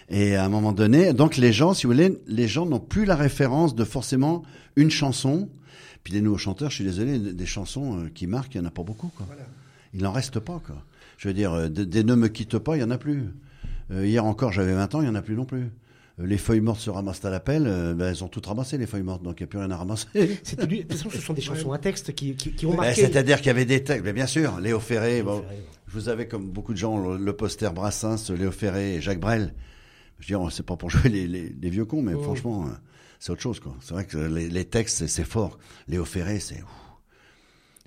Et à un moment donné, donc les gens, si vous voulez, les gens n'ont plus la référence de forcément une chanson. Puis les nouveaux chanteurs, je suis désolé, des chansons euh, qui marquent, il n'y en a pas beaucoup. Quoi. Il n'en reste pas. Quoi. Je veux dire, euh, des, des ne me quitte pas, il n'y en a plus. Euh, hier encore, j'avais 20 ans, il n'y en a plus non plus. Les feuilles mortes se ramassent à l'appel, euh, ben, elles ont toutes ramassé les feuilles mortes, donc il n'y a plus rien à ramasser. De toute façon, ce sont des chansons à texte qui, qui, qui ont Ben, marqué. C'est-à-dire qu'il y avait des textes, mais bien sûr, Léo Ferré, bon, Ferré, je vous avais comme beaucoup de gens le, le poster Brassens, Léo Ferré et Jacques Brel. Je veux dire, c'est pas pour jouer les, les, les vieux cons, mais Oh. franchement, euh, c'est autre chose. quoi. C'est vrai que les, les textes, c'est- fort. Léo Ferré, c'est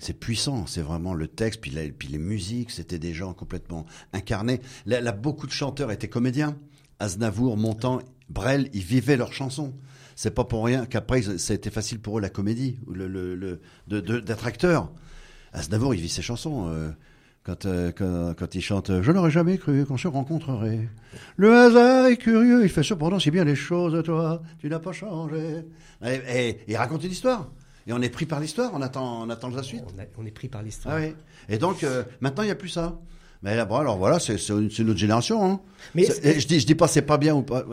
c'est puissant. C'est vraiment le texte, puis, la- puis les musiques, c'était des gens complètement incarnés. Là, là, beaucoup de chanteurs étaient comédiens. Aznavour, Montand, Brel, ils vivaient leurs chansons. C'est pas pour rien qu'après, ça a été facile pour eux la comédie, ou le, le, le- d'être acteur. Aznavour, il vit ses chansons. euh, quand, euh, quand, quand il chante Je n'aurais jamais cru qu'on se rencontrerait. Le hasard est curieux, il fait cependant si bien les choses, toi, tu n'as pas changé. Et, et- il raconte une histoire. Et on est pris par l'histoire, on attend, on attend la suite. On, a- on est pris par l'histoire. Ah oui. Et donc, euh, maintenant, il n'y a plus ça. Mais là, bon, alors voilà, c'est, autre génération. Hein. Mais je dis, je dis pas c'est pas bien ou pas.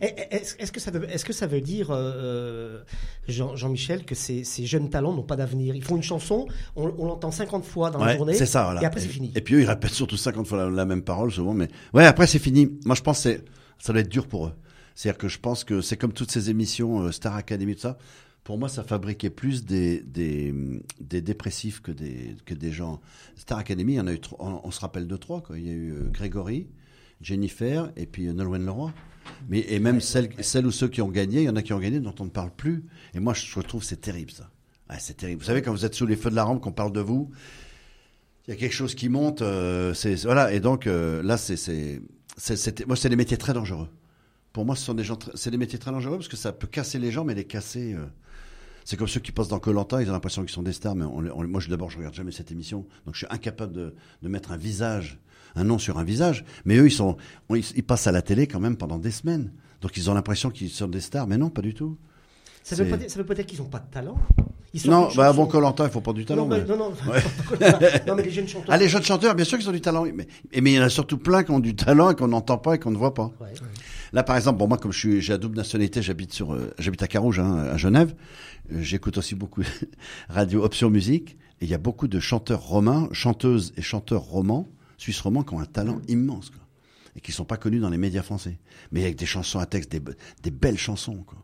Est-ce que ça veut, est-ce que ça veut dire, euh, Jean- Jean-Michel, que ces, ces jeunes talents n'ont pas d'avenir? Ils font une chanson, on, on l'entend 50 fois dans la journée, c'est ça, voilà. et après c'est fini. Et puis eux, ils répètent surtout 50 fois la, la même parole, souvent. Mais ouais, après, c'est fini. Moi, je pense que c'est, ça doit être dur pour eux. C'est-à-dire que je pense que c'est comme toutes ces émissions, euh, Star Academy, tout ça. Pour moi, ça fabriquait plus des, des, des dépressifs que des, que des gens. Star Academy, il y en a eu trois, on, on se rappelle de trois, quoi. Il y a eu euh, Grégory, Jennifer, et puis euh, Nolwenn Leroy. Mais, et même celles, celles ou ceux qui ont gagné, il y en a qui ont gagné dont on ne parle plus. Et moi, je trouve que c'est terrible, ça. C'est terrible. Vous savez, quand vous êtes sous les feux de la rampe, qu'on parle de vous, il y a quelque chose qui monte. euh, c'est voilà. Et donc euh, là, c'est moi, c'est des métiers très dangereux. Pour moi, ce sont des gens, c'est des métiers très dangereux parce que ça peut casser les gens, mais les casser. euh, c'est comme ceux qui passent dans Colanta, ils ont l'impression qu'ils sont des stars, mais on, moi, d'abord, je regarde jamais cette émission, donc je suis incapable de, de mettre un visage un nom sur un visage. Mais eux, ils sont, ils, ils passent à la télé quand même pendant des semaines. Donc ils ont l'impression qu'ils sont des stars, mais non, pas du tout. Ça veut, pas dire, ça veut pas dire qu'ils n'ont pas de talent. Ils Non, bah bon, Colanta, il faut pas du talent. non, mais- mais- non, non, non, mais les jeunes chanteurs. Ah, les jeunes chanteurs, bien sûr qu'ils ont du talent. Mais, il y en a surtout plein qui ont du talent et qu'on n'entend pas et qu'on ne voit pas. Ouais. Là, par exemple, bon, moi, comme je suis, j'ai la double nationalité, j'habite sur, euh, j'habite à Carouge, hein, à Genève. Euh, J'écoute aussi beaucoup radio Option Musique. Et il y a beaucoup de chanteurs romains, chanteuses et chanteurs romans, suisses romans, qui ont un talent immense, quoi. Et qui sont pas connus dans les médias français. Mais avec des chansons à texte, des, des belles chansons, quoi.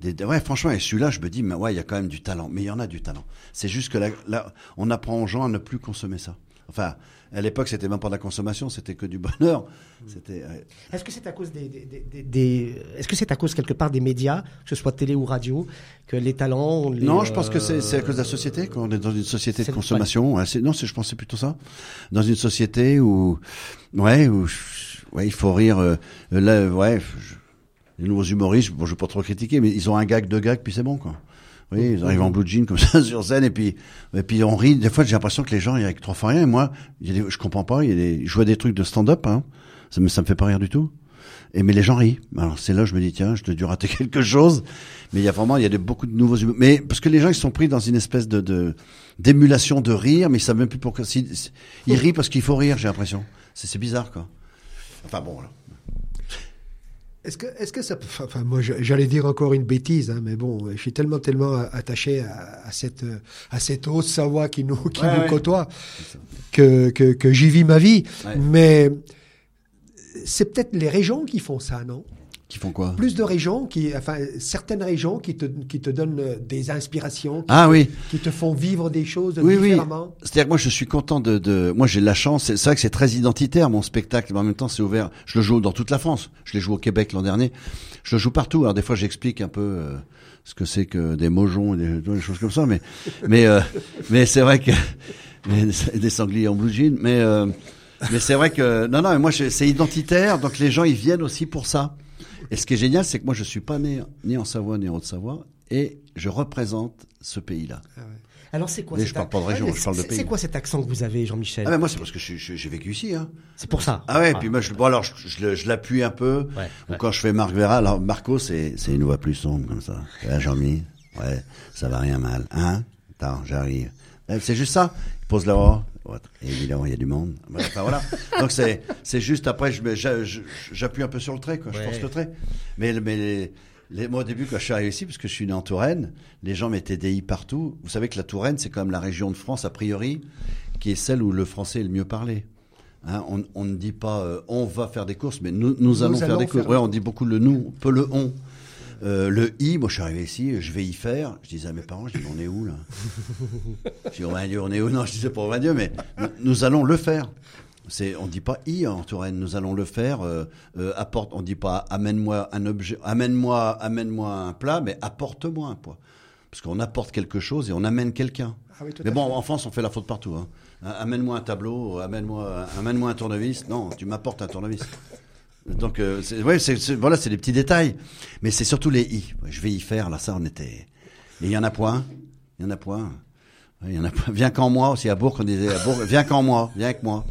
Des, des- ouais, franchement, et celui-là, je me dis, mais ouais, il y a quand même du talent. Mais il y en a du talent. C'est juste que là, là, on apprend aux gens à ne plus consommer ça. Enfin, à l'époque, c'était même pas de la consommation, c'était que du bonheur. C'était, euh, Est-ce que c'est à cause des, des- des- des- des- est-ce que c'est à cause quelque part des médias, que ce soit télé ou radio, que les talents les, Non, je pense que c'est à euh, cause de la société, quand on est dans une société de consommation. Ouais, non, je c'est plutôt ça. Dans une société où, ouais, où, ouais, il faut rire. euh, là, ouais, je- les nouveaux humoristes, bon, je vais pas trop critiquer, mais ils ont un gag, deux gags, puis c'est bon, quoi. Oui, ils arrivent en blue jean comme ça sur scène et puis et puis on rit. Des fois, j'ai l'impression que les gens ils avec trois fois rien. Et moi, il y a des- je comprends pas. Il y a des, je vois des trucs de stand-up, hein. Ça me ça me fait pas rire du tout. Et mais les gens rient. Alors c'est là je me dis tiens, je te dû rater quelque chose. Mais il y a vraiment il y a beaucoup de nouveaux. Mais parce que les gens ils sont pris dans une espèce de de- d'émulation de, rire, mais ils savent même plus pourquoi. Si, si- ils rient parce qu'il faut rire. J'ai l'impression. C'est c'est bizarre quoi. Enfin bon. Là. Est-ce que, est-ce que ça, peut- enfin, moi, j'allais dire encore une bêtise, hein, mais bon, je suis tellement, tellement attaché à, à cette, euh, à cette haute Savoie qui nous, qui Ouais, nous ouais. côtoie, que, que, que j'y vis ma vie. Ouais. Mais c'est peut-être les régions qui font ça, non? Qui font quoi? Plus de régions qui, enfin, certaines régions qui te, qui te donnent euh, des inspirations, qui, Ah oui. qui te font vivre des choses Oui, oui. différemment. C'est-à-dire que moi, je suis content de, de... Moi, j'ai de la chance. C'est vrai que c'est très identitaire, mon spectacle. Mais en même temps, c'est ouvert. Je le joue dans toute la France. Je l'ai joué au Québec l'an dernier. Je le joue partout. Alors, des fois, j'explique un peu euh, ce que c'est que des mojons et des, des choses comme ça. Mais, mais, euh, mais c'est vrai que... mais des sangliers en blue jean. Mais, euh, mais c'est vrai que... Non, non, mais moi, c'est identitaire. Donc, les gens, ils viennent aussi pour ça. Et ce qui est génial, c'est que moi, je suis pas né ni en Savoie, ni en Haute-Savoie. Et je représente ce pays-là. Alors c'est quoi Mais cet je parle pas de région, je parle de c'est- pays. C'est quoi cet accent que vous avez, Jean-Michel Ah ben moi c'est parce que j'ai vécu ici hein. C'est pour ça. Ah ouais, puis moi je bon alors je, je l'appuie un peu Ouais, ou ouais. quand je fais Marc Vera, alors Marco c'est c'est une voix plus sombre comme ça. Là Jean-Mi, ouais, ça va rien mal, hein? Attends, j'arrive. C'est juste ça? Il pose la voix. Ouais, Évidemment, il y a du monde. Ouais, Enfin voilà. Donc c'est c'est juste après je je- j'appuie un peu sur le trait quoi, je Ouais. force le trait. Mais mais les, les- moi au début quand je suis arrivé ici parce que je suis né en Touraine, les gens mettaient des i partout. Vous savez que la Touraine c'est quand même la région de France a priori qui est celle où le français est le mieux parlé. Hein, on, on ne dit pas euh, on va faire des courses, mais nous, nous, allons, faire des courses. faire- Ouais, on dit beaucoup le nous, peu le on. Euh, le i, moi je suis arrivé ici, je vais y faire. Je disais à mes parents, je dis on est où là Je dis oh ben Dieu, on est où? Non, je disais pas oh ben Dieu, mais nous, allons le faire. C'est, on dit pas i en Touraine, nous allons le faire. Euh, euh, apporte, on dit pas amène-moi un objet, amène-moi, amène-moi un plat, mais apporte-moi un poids. Parce qu'on apporte quelque chose et on amène quelqu'un. Ah oui, Mais bon, en France, on fait la faute partout. Hein. Hein, Amène-moi un tableau, amène-moi, amène-moi un tournevis. Non, tu m'apportes un tournevis. Donc, euh, voilà, c'est des petits détails. Mais c'est surtout les i. Je vais y faire. Là, ça, on était. Et il y en a point. Il y en a point. Ouais, Il y en a. Viens qu'en moi aussi à Bourg, on disait à Bourg, viens qu'en moi, viens avec moi,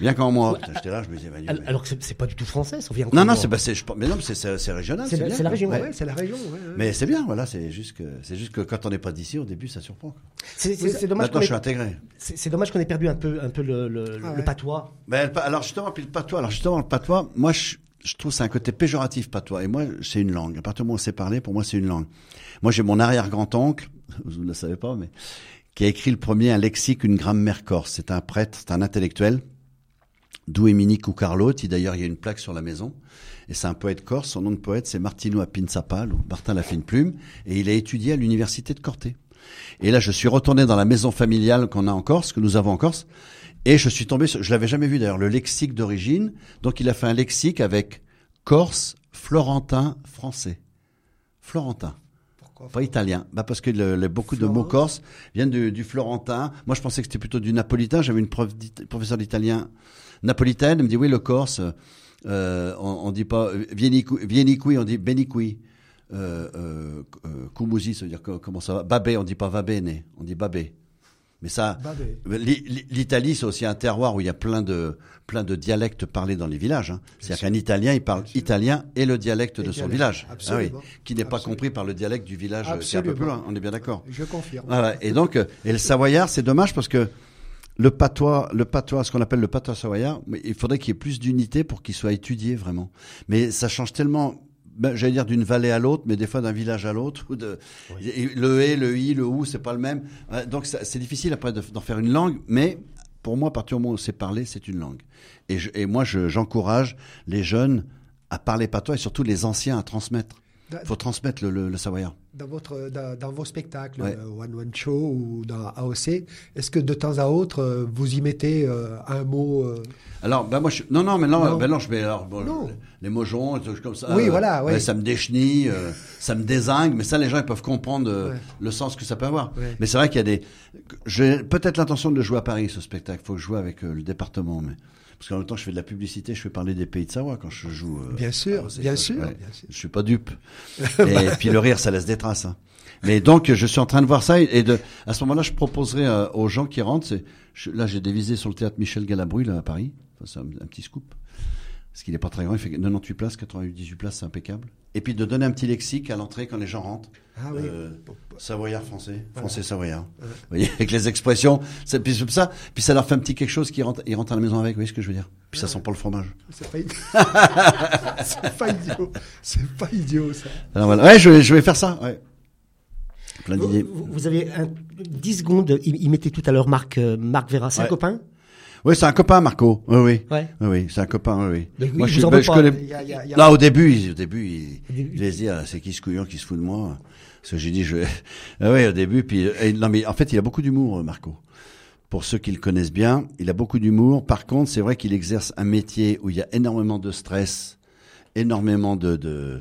viens qu'en moi. Putain, J'étais là, je me disais, bah, mais- Alors que c'est- pas du tout français, ça vient non, non, c'est, bah, mais non, mais c'est, régional. C'est la- bien, c'est la région, Ouais. Ouais, c'est la région. ouais, ouais. Mais c'est bien, voilà. C'est juste que, c'est juste que quand on n'est pas d'ici, au début, ça surprend. C'est- dommage Maintenant, qu'on je suis intégré. c'est- dommage qu'on ait perdu un peu, un peu le, le, Ah le ouais. patois. Ben, le pa- alors justement, puis le patois, alors justement, le patois, moi, je, je trouve c'est un côté péjoratif, patois. Et moi, c'est une langue. À partir du moment où on sait parler, pour moi, c'est une langue. Moi, j'ai mon arrière-grand-oncle, vous ne le savez pas, mais qui a écrit le premier un lexique, une grammaire corse. C'est un prêtre, c'est un intellectuel, Douemini Cucarlotti. D'ailleurs, il y a une plaque sur la maison. Et c'est un poète corse. Son nom de poète, c'est Martino Apinsapal, ou Martin la fine plume. Et il a étudié à l'université de Corté. Et là, je suis retourné dans la maison familiale qu'on a en Corse, que nous avons en Corse. Et je suis tombé sur, je l'avais jamais vu d'ailleurs, le lexique d'origine. Donc il a fait un lexique avec corse, florentin, français. Florentin. Pas italien. Bah parce que le- le- beaucoup de mots corse viennent du, du florentin. Moi, je pensais que c'était plutôt du napolitain. J'avais une prof professeure d'italien napolitaine. Elle me dit oui, le corse, euh, on, on dit pas euh, vieni qui, on dit beni qui. Euh, euh, euh, Kumusi, ça veut dire comment ça va? Babé, on dit pas va bene, on dit babé. Mais ça, l'Italie, c'est aussi un terroir où il y a plein de plein de dialectes parlés dans les villages. hein. C'est-à-dire qu'un Italien, il parle italien et le dialecte Et de son village, Ah oui, qui n'est pas Absolument. compris par le dialecte du village euh, qui est un peu plus loin. On est bien d'accord. Je confirme. Voilà. Et donc, euh, et le savoyard, c'est dommage parce que le patois, le patois, ce qu'on appelle le patois savoyard, il faudrait qu'il y ait plus d'unité pour qu'il soit étudié vraiment. Mais ça change tellement. Ben, j'allais dire d'une vallée à l'autre, mais des fois d'un village à l'autre. ou de Le et, le i, le ou, c'est pas le même. Donc c'est difficile après de- d'en faire une langue, mais pour moi, à partir du moment où c'est parlé, c'est une langue. Et, je- et moi, je- j'encourage les jeunes à parler patois et surtout les anciens à transmettre. Il faut transmettre le, le, le savoyard. Dans, votre, dans, dans vos spectacles, Ouais. euh, One One Show ou dans AOC, est-ce que de temps à autre, euh, vous y mettez euh, un mot euh, Alors, ben moi, je... non, non, mais non, Non. ben non, je mets alors, bon, Non. les- mojons, des trucs comme ça. Oui, euh, voilà, ouais, ça me déchenille, ça me désingue, mais ça, les gens, ils peuvent comprendre Ouais. le sens que ça peut avoir. Mais c'est vrai qu'il y a des. J'ai peut-être l'intention de le jouer à Paris, ce spectacle. Faut que je joue avec le département, mais parce qu'en même temps, je fais de la publicité, je fais parler des pays de Savoie quand je joue. euh, Bien sûr, bien sûr, ouais. bien sûr. Je suis pas dupe. et puis le rire, ça laisse des traces. hein. Mais donc, je suis en train de voir ça et de, à ce moment-là, je proposerai euh, aux gens qui rentrent. je- là, j'ai dévisé sur le théâtre Michel Galabru là, à Paris. Enfin, c'est un, un petit scoop. Parce qu'il est pas très grand, il fait 98 places, 98 places, c'est impeccable. Et puis de donner un petit lexique à l'entrée quand les gens rentrent. Ah oui. Euh, savoyard français, Voilà. français savoyard. Vous voyez, avec les expressions, c'est puis ça, puis ça leur fait un petit quelque chose qui rentre, ils rentrent à la maison avec, vous voyez ce que je veux dire? Puis ça sent pas le fromage. C'est pas, c'est pas idiot. C'est pas idiot, ça. Alors voilà, ouais, je vais, je vais faire ça, ouais. Plein d'idées. vous- vous avez un, 10 secondes, il, il mettait tout à l'heure Marc, euh, Marc Vera, c'est un Ouais. copain? Oui, c'est un copain, Marco. Oui, oui. Ouais. Oui, oui, c'est un copain, oui, oui. Donc, Moi, je, suis- en ben, je connais. Il y a- il y a- il y a- Là, au début, il- au début, il, Au début. il allait se dire, c'est qui ce couillon qui se fout de moi Parce que j'ai dit, je. Ah oui, au début, puis et, non, mais en fait, il a beaucoup d'humour, euh, Marco. Pour ceux qui le connaissent bien, il a beaucoup d'humour. Par contre, c'est vrai qu'il exerce un métier où il y a énormément de stress, énormément de, de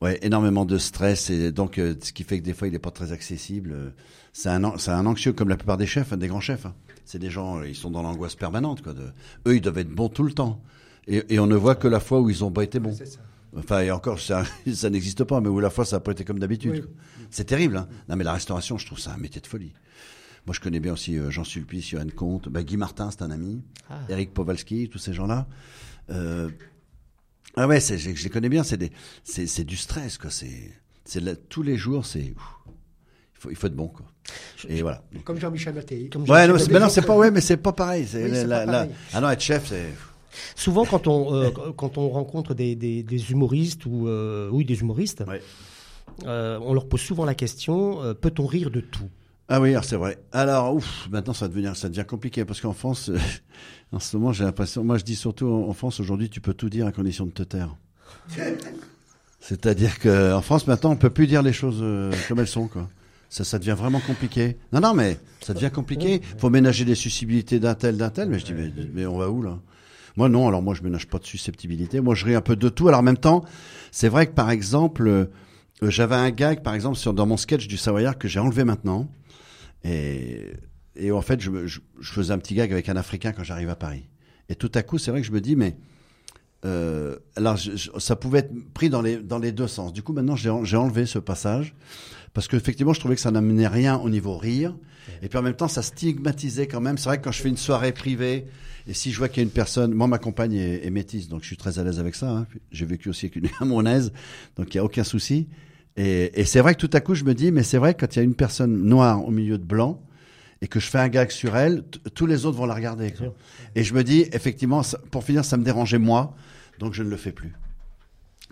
ouais, énormément de stress, et donc euh, ce qui fait que des fois, il n'est pas très accessible. Euh, C'est un, c'est un anxieux comme la plupart des chefs, hein, des grands chefs. hein. C'est des gens, euh, ils sont dans l'angoisse permanente. Quoi, de, eux, ils doivent être bons tout le temps. Et, et on ne voit que la fois où ils ont pas été bons. C'est ça. Enfin, et encore, ça, ça n'existe pas, mais où la fois, ça n'a pas été comme d'habitude. Oui. C'est terrible. Hein non, mais la restauration, je trouve ça un métier de folie. Moi, je connais bien aussi euh, Jean Sulpice, Johan Comte, bah, Guy Martin, c'est un ami, Ah. Eric Powalski, tous ces gens-là. Euh, ah ouais, je, je les connais bien. C'est du stress, quoi. C'est, tous les jours, c'est, faut, il faut être bon, quoi. Et voilà. Comme Jean-Michel Mattei. Ouais, non, Jean-Michel c'est, mais non, Mattei, c'est pas, ouais, mais c'est pas pareil. Oui, la- pas la- pareil. ah non, être chef, c'est. Souvent, quand on, euh, quand on rencontre des, des, des humoristes ou euh, oui, des humoristes, Ouais. euh, on leur pose souvent la question euh, peut-on rire de tout? Ah oui, alors c'est vrai. Alors, ouf, maintenant ça devient, ça devient compliqué parce qu'en France, euh, en ce moment, j'ai l'impression, moi je dis surtout en, France aujourd'hui, tu peux tout dire à condition de te taire. C'est-à-dire que en France maintenant, on peut plus dire les choses euh, comme elles sont, quoi. Ça, ça devient vraiment compliqué. Non, non, mais ça devient compliqué. Faut ménager les susceptibilité d'un tel, d'un tel. Mais je dis, mais, on va où là? Moi non. Alors moi, je ménage pas de susceptibilité. Moi, je ris un peu de tout. Alors en même temps, c'est vrai que par exemple, euh, j'avais un gag, par exemple, dans mon sketch du Savoyard que j'ai enlevé maintenant. Et, en fait, je, faisais un petit gag avec un Africain quand j'arrive à Paris. Et tout à coup, c'est vrai que je me dis, mais euh, alors ça pouvait être pris dans les dans les deux sens. Du coup, maintenant, j'ai en- j'ai enlevé ce passage parce que effectivement, je trouvais que ça n'amenait rien au niveau rire. Et puis en même temps, ça stigmatisait quand même. C'est vrai que quand je fais une soirée privée et si je vois qu'il y a une personne, moi ma compagne est, est métisse, donc je suis très à l'aise avec ça. hein. J'ai vécu aussi avec une Hamonaise, donc il y a aucun souci. Et, et c'est vrai que tout à coup, je me dis, mais c'est vrai que quand il y a une personne noire au milieu de blanc et que je fais un gag sur elle, tous les autres vont la regarder. quoi. Et je me dis, effectivement, ça- pour finir, ça me dérangeait moi, donc je ne le fais plus.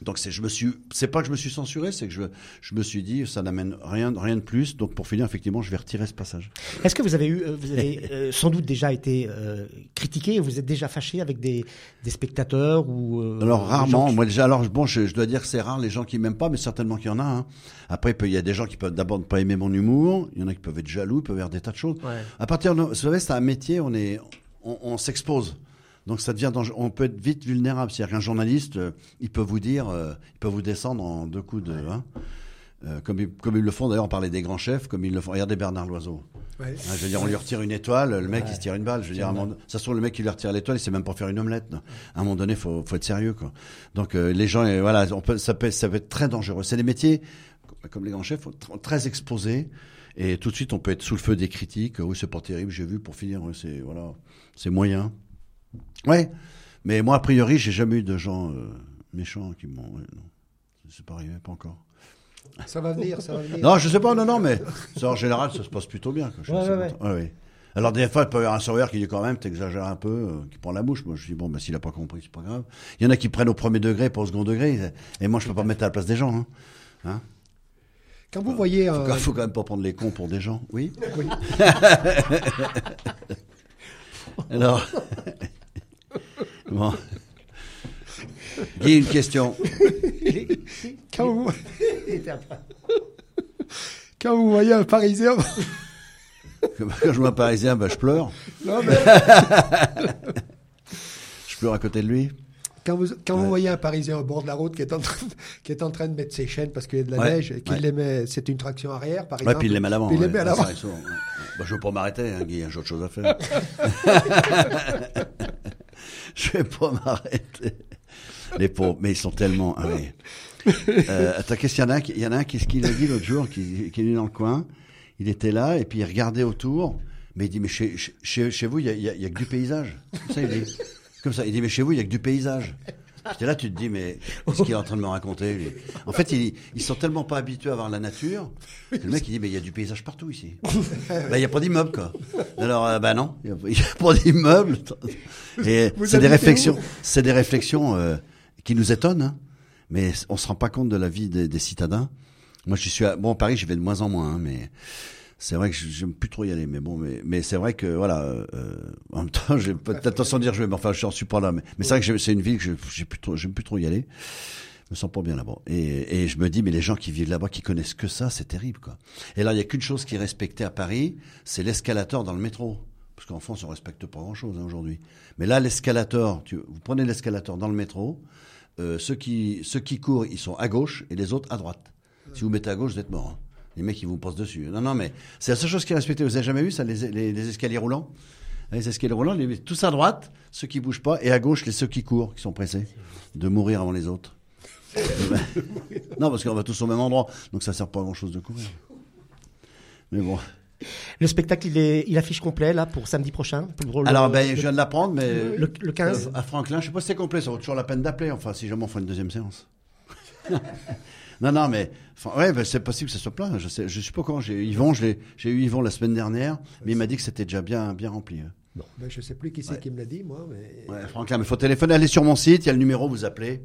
Donc c'est, je me suis, c'est pas que je me suis censuré, c'est que je, je me suis dit, ça n'amène rien, rien de plus. Donc pour finir, effectivement, je vais retirer ce passage. Est-ce que vous avez eu, euh, vous avez euh, sans doute déjà été euh, critiqué, vous êtes déjà fâché avec des, des spectateurs ou euh, Alors rarement, qui- moi déjà, alors bon, je, je dois dire que c'est rare les gens qui m'aiment pas, mais certainement qu'il y en a. hein. Après, il y a des gens qui peuvent d'abord ne pas aimer mon humour, il y en a qui peuvent être jaloux, ils peuvent avoir des tas de choses. Ouais. À partir de, vous savez, c'est un métier, on est, on, on s'expose. Donc ça devient dangereux. On peut être vite vulnérable. C'est-à-dire qu'un journaliste, euh, il peut vous dire, euh, il peut vous descendre en deux coups de, hein. Euh, comme, ils, comme ils le font d'ailleurs, on parlait des grands chefs, comme ils le font. Regardez Bernard Loiseau. Ouais. Hein, je veux dire, on lui retire une étoile, le mec il se tire une balle. Je veux dire, à un moment- ça se trouve le mec qui lui retire l'étoile, il sait même pas faire une omelette. non. À un moment donné, faut, faut être sérieux, quoi. Donc les gens, voilà, on peut, ça peut, ça peut être très dangereux. C'est des métiers, comme les grands chefs, très exposés. Et tout de suite, on peut être sous le feu des critiques. Oui, c'est pas terrible, j'ai vu pour finir. C'est voilà, c'est moyen. Ouais, mais moi, a priori, j'ai jamais eu de gens euh, méchants qui m'ont. ouais, non. C'est pas arrivé, pas encore. Ça va venir, ça va venir. Non, je sais pas, non, non, mais ça, en général, ça se passe plutôt bien. quoi. Je Ouais. Alors, des fois, il peut y avoir un surveilleur qui dit quand même, t'exagères un peu, euh, qui prend la mouche. Moi, je dis, bon, ben, s'il a pas compris, c'est pas grave. Il y en a qui prennent au premier degré pour au second degré. Et moi, je peux pas me mettre à la place des gens. Hein. Hein? Quand vous voyez faut, un... quand- faut quand même pas prendre les cons pour des gens. Oui? Oui. Alors. bon. Guy, une question. Quand vous... Quand vous voyez un Parisien... Quand je vois un Parisien, ben, je pleure. Non, mais Je pleure à côté de lui. quand vous, quand vous voyez un Parisien au bord de la route qui est en train, qui est en train de mettre ses chaînes parce qu'il y a de la Ouais, neige et qu'il ouais. les met... C'est une traction arrière, par exemple. puis il les met à l'avant. Puis il les met à Ah, l'avant. Bah, je veux pas m'arrêter, hein, Guy, j'ai autre chose à faire. je vais pas m'arrêter. Les pauvres, mais ils sont tellement. Ah. Euh, attends, qu'est-ce qu'il y en a Il y en a un, qu'est-ce qu'il a dit l'autre jour, qui, est venu dans le coin. Il était là, et puis il regardait autour. Mais il dit, mais chez, vous, il y y y a que du paysage. Comme ça, il dit. Comme ça, il dit, mais chez vous, il y a que du paysage. J'étais là, tu te dis, mais qu'est-ce qu'il est en train de me raconter, lui? En fait, ils, ils sont tellement pas habitués à voir la nature. que le mec, il dit, mais il y a du paysage partout ici. Bah, il n'y a pas d'immeuble, quoi. Alors, euh, bah non, il n'y a, pas d'immeuble. Et c'est des réflexions, c'est des réflexions euh, qui nous étonnent, hein. mais on se rend pas compte de la vie des, des citadins. Moi, je suis à, bon, Paris, j'y vais de moins en moins, hein, mais c'est vrai que je- j'aime plus trop y aller. Mais bon, mais, mais c'est vrai que voilà. euh, en même temps, j'ai pas attention de dire je vais, enfin, je suis pas là. Mais, mais c'est vrai que c'est une ville que je- j'ai plus trop, j'aime plus trop y aller. Je me sens pas bien là-bas. Et, et je me dis, mais les gens qui vivent là-bas, qui connaissent que ça, c'est terrible, quoi. Et là, il y a qu'une chose qui est respectée à Paris, c'est l'escalator dans le métro. Parce qu'en France, on respecte pas grand-chose hein, aujourd'hui. Mais là, l'escalator, tu- vous prenez l'escalator dans le métro, euh, ceux qui ceux qui courent, ils sont à gauche et les autres à droite. Si vous mettez à gauche, vous êtes mort. hein. Les mecs, ils vous passent dessus. Non, non, mais c'est la seule chose qui est respectée. Vous avez jamais vu ça, les, les, les escaliers roulants? Les escaliers roulants, les, tous à droite, ceux qui bougent pas, et à gauche, les ceux qui courent, qui sont pressés de mourir avant les autres. non, parce qu'on va tous au même endroit, donc ça sert pas à grand chose de courir. Mais bon. Le spectacle, il, est, il affiche complet là pour samedi prochain. Pour le- Alors, le- ben, je viens de l'apprendre, mais le, le 15. Euh, à Franklin, je sais pas si c'est complet, ça vaut toujours la peine d'appeler. Enfin, si jamais on fait une deuxième séance. Non, non, mais enfin, ouais, ben, c'est possible que ce soit plein. Je sais, je sais pas comment. J'ai eu Yvon, je l'ai- j'ai eu Yvon la semaine dernière, mais il m'a dit que c'était déjà bien, bien rempli. hein. Ben, je sais plus qui c'est Ouais. qui me l'a dit, moi, mais... Ouais, Franklin, mais faut téléphoner. Allez sur mon site, il y a le numéro, vous appelez.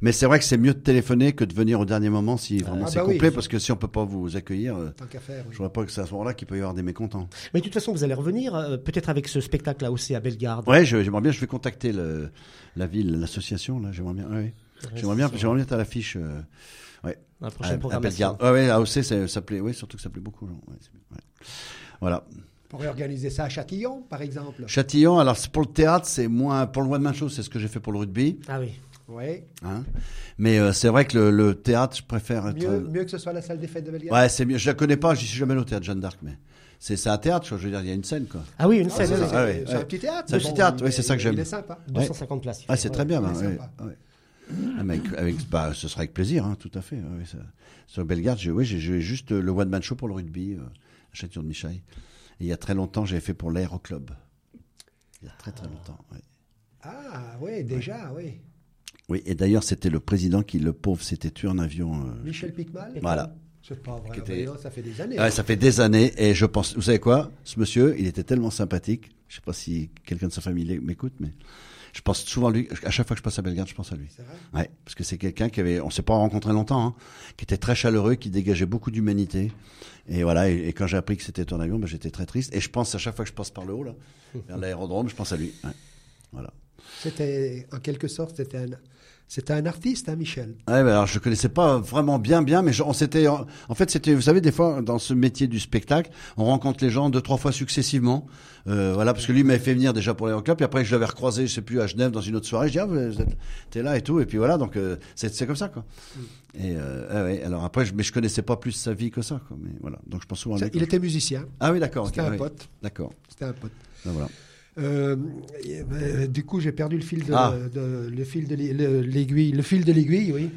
Mais c'est vrai que c'est mieux de téléphoner que de venir au dernier moment si vraiment Ah, c'est bah oui. complet, parce que si on peut pas vous accueillir, euh, Tant qu'à faire. oui. je vois pas que c'est à ce moment-là qu'il peut y avoir des mécontents. Mais de toute façon, vous allez revenir euh, peut-être avec ce spectacle là aussi à Bellegarde. Ouais, j'aimerais bien. Je vais contacter le, la ville, l'association. Là, j'aimerais bien. ouais, ouais. J'aimerais bien. J'aimerais bien être à l'affiche. Euh, ouais. Dans la prochaine à programmation. Bellegarde. Ouais, ça, ça plaît. Oui, surtout que ça plaît beaucoup. aux gens. Ouais, ouais. Voilà. On pourrait organiser ça à Châtillon, par exemple. Châtillon. Alors c'est pour le théâtre, c'est moins pour le one man show, c'est ce que j'ai fait pour le rugby. Ah oui. Oui. Hein. Mais euh, c'est vrai que le, le théâtre, je préfère être. Mieux, mieux que ce soit la salle des fêtes de Bellegarde. Ouais, c'est mieux. Je la connais pas. J'y suis jamais allé au théâtre Jeanne d'Arc, mais c'est un théâtre. Je veux dire, il y a une scène, quoi. Ah oui, une Ah, scène. c'est oui, c'est- Ah c'est un petit théâtre. C'est un petit théâtre, oui, est- c'est ça que j'aime. Il est sympa. 250 places. Ah, c'est très bien. Ouais, ouais, ouais. Ah, avec, avec- bah, ce sera avec plaisir, hein, tout à fait. ouais, ouais, ça- sur Bellegarde, j'ai joué juste euh, le one man show pour le rugby euh, à Châtillon de Michaille. Et il y a très longtemps, j'avais fait pour l'aéroclub. Il y a très très longtemps. ouais. Ah, oui, déjà, oui. Oui, et d'ailleurs, c'était le président qui, le pauvre, s'était tué en avion. euh, Michel Picmal Voilà. C'est pas vrai. Qui était- voyons, Ça fait des années. Ouais, ça fait des années et je pense, vous savez quoi, ce monsieur, il était tellement sympathique. Je sais pas si quelqu'un de sa famille m'écoute, mais je pense souvent à lui. À chaque fois que je passe à Bellegarde, je pense à lui. C'est vrai? Ouais, parce que c'est quelqu'un qui avait, on s'est pas rencontré longtemps, hein, qui était très chaleureux, qui dégageait beaucoup d'humanité. Et voilà, et, et quand j'ai appris que c'était ton avion, ben, j'étais très triste. Et je pense à chaque fois que je passe par le haut, là, vers l'aérodrome, je pense à lui. Ouais. Voilà. C'était, en quelque sorte, c'était un, c'était un artiste, hein, Michel. Ouais, ben alors je connaissais pas vraiment bien bien, mais je- on s'était, en en fait c'était, vous savez, des fois dans ce métier du spectacle, on rencontre les gens deux trois fois successivement, euh, voilà, parce que lui m'avait fait venir déjà pour les club, puis après je l'avais recroisé, je sais plus à Genève dans une autre soirée, je dis ah vous êtes, t'es là et tout, et puis voilà, donc euh, c'est c'est comme ça quoi. Et euh, ah ouais, alors après, je, mais je connaissais pas plus sa vie que ça, quoi, mais voilà, donc je pense souvent à Ça, lui. il était musicien. Ah oui, d'accord, C'était un oui. pote. d'accord, C'était un pote. Ben voilà. Euh, et, euh, du coup, j'ai perdu le fil de, Ah. de- le fil de l'ai- le- l'aiguille, le fil de l'aiguille, oui.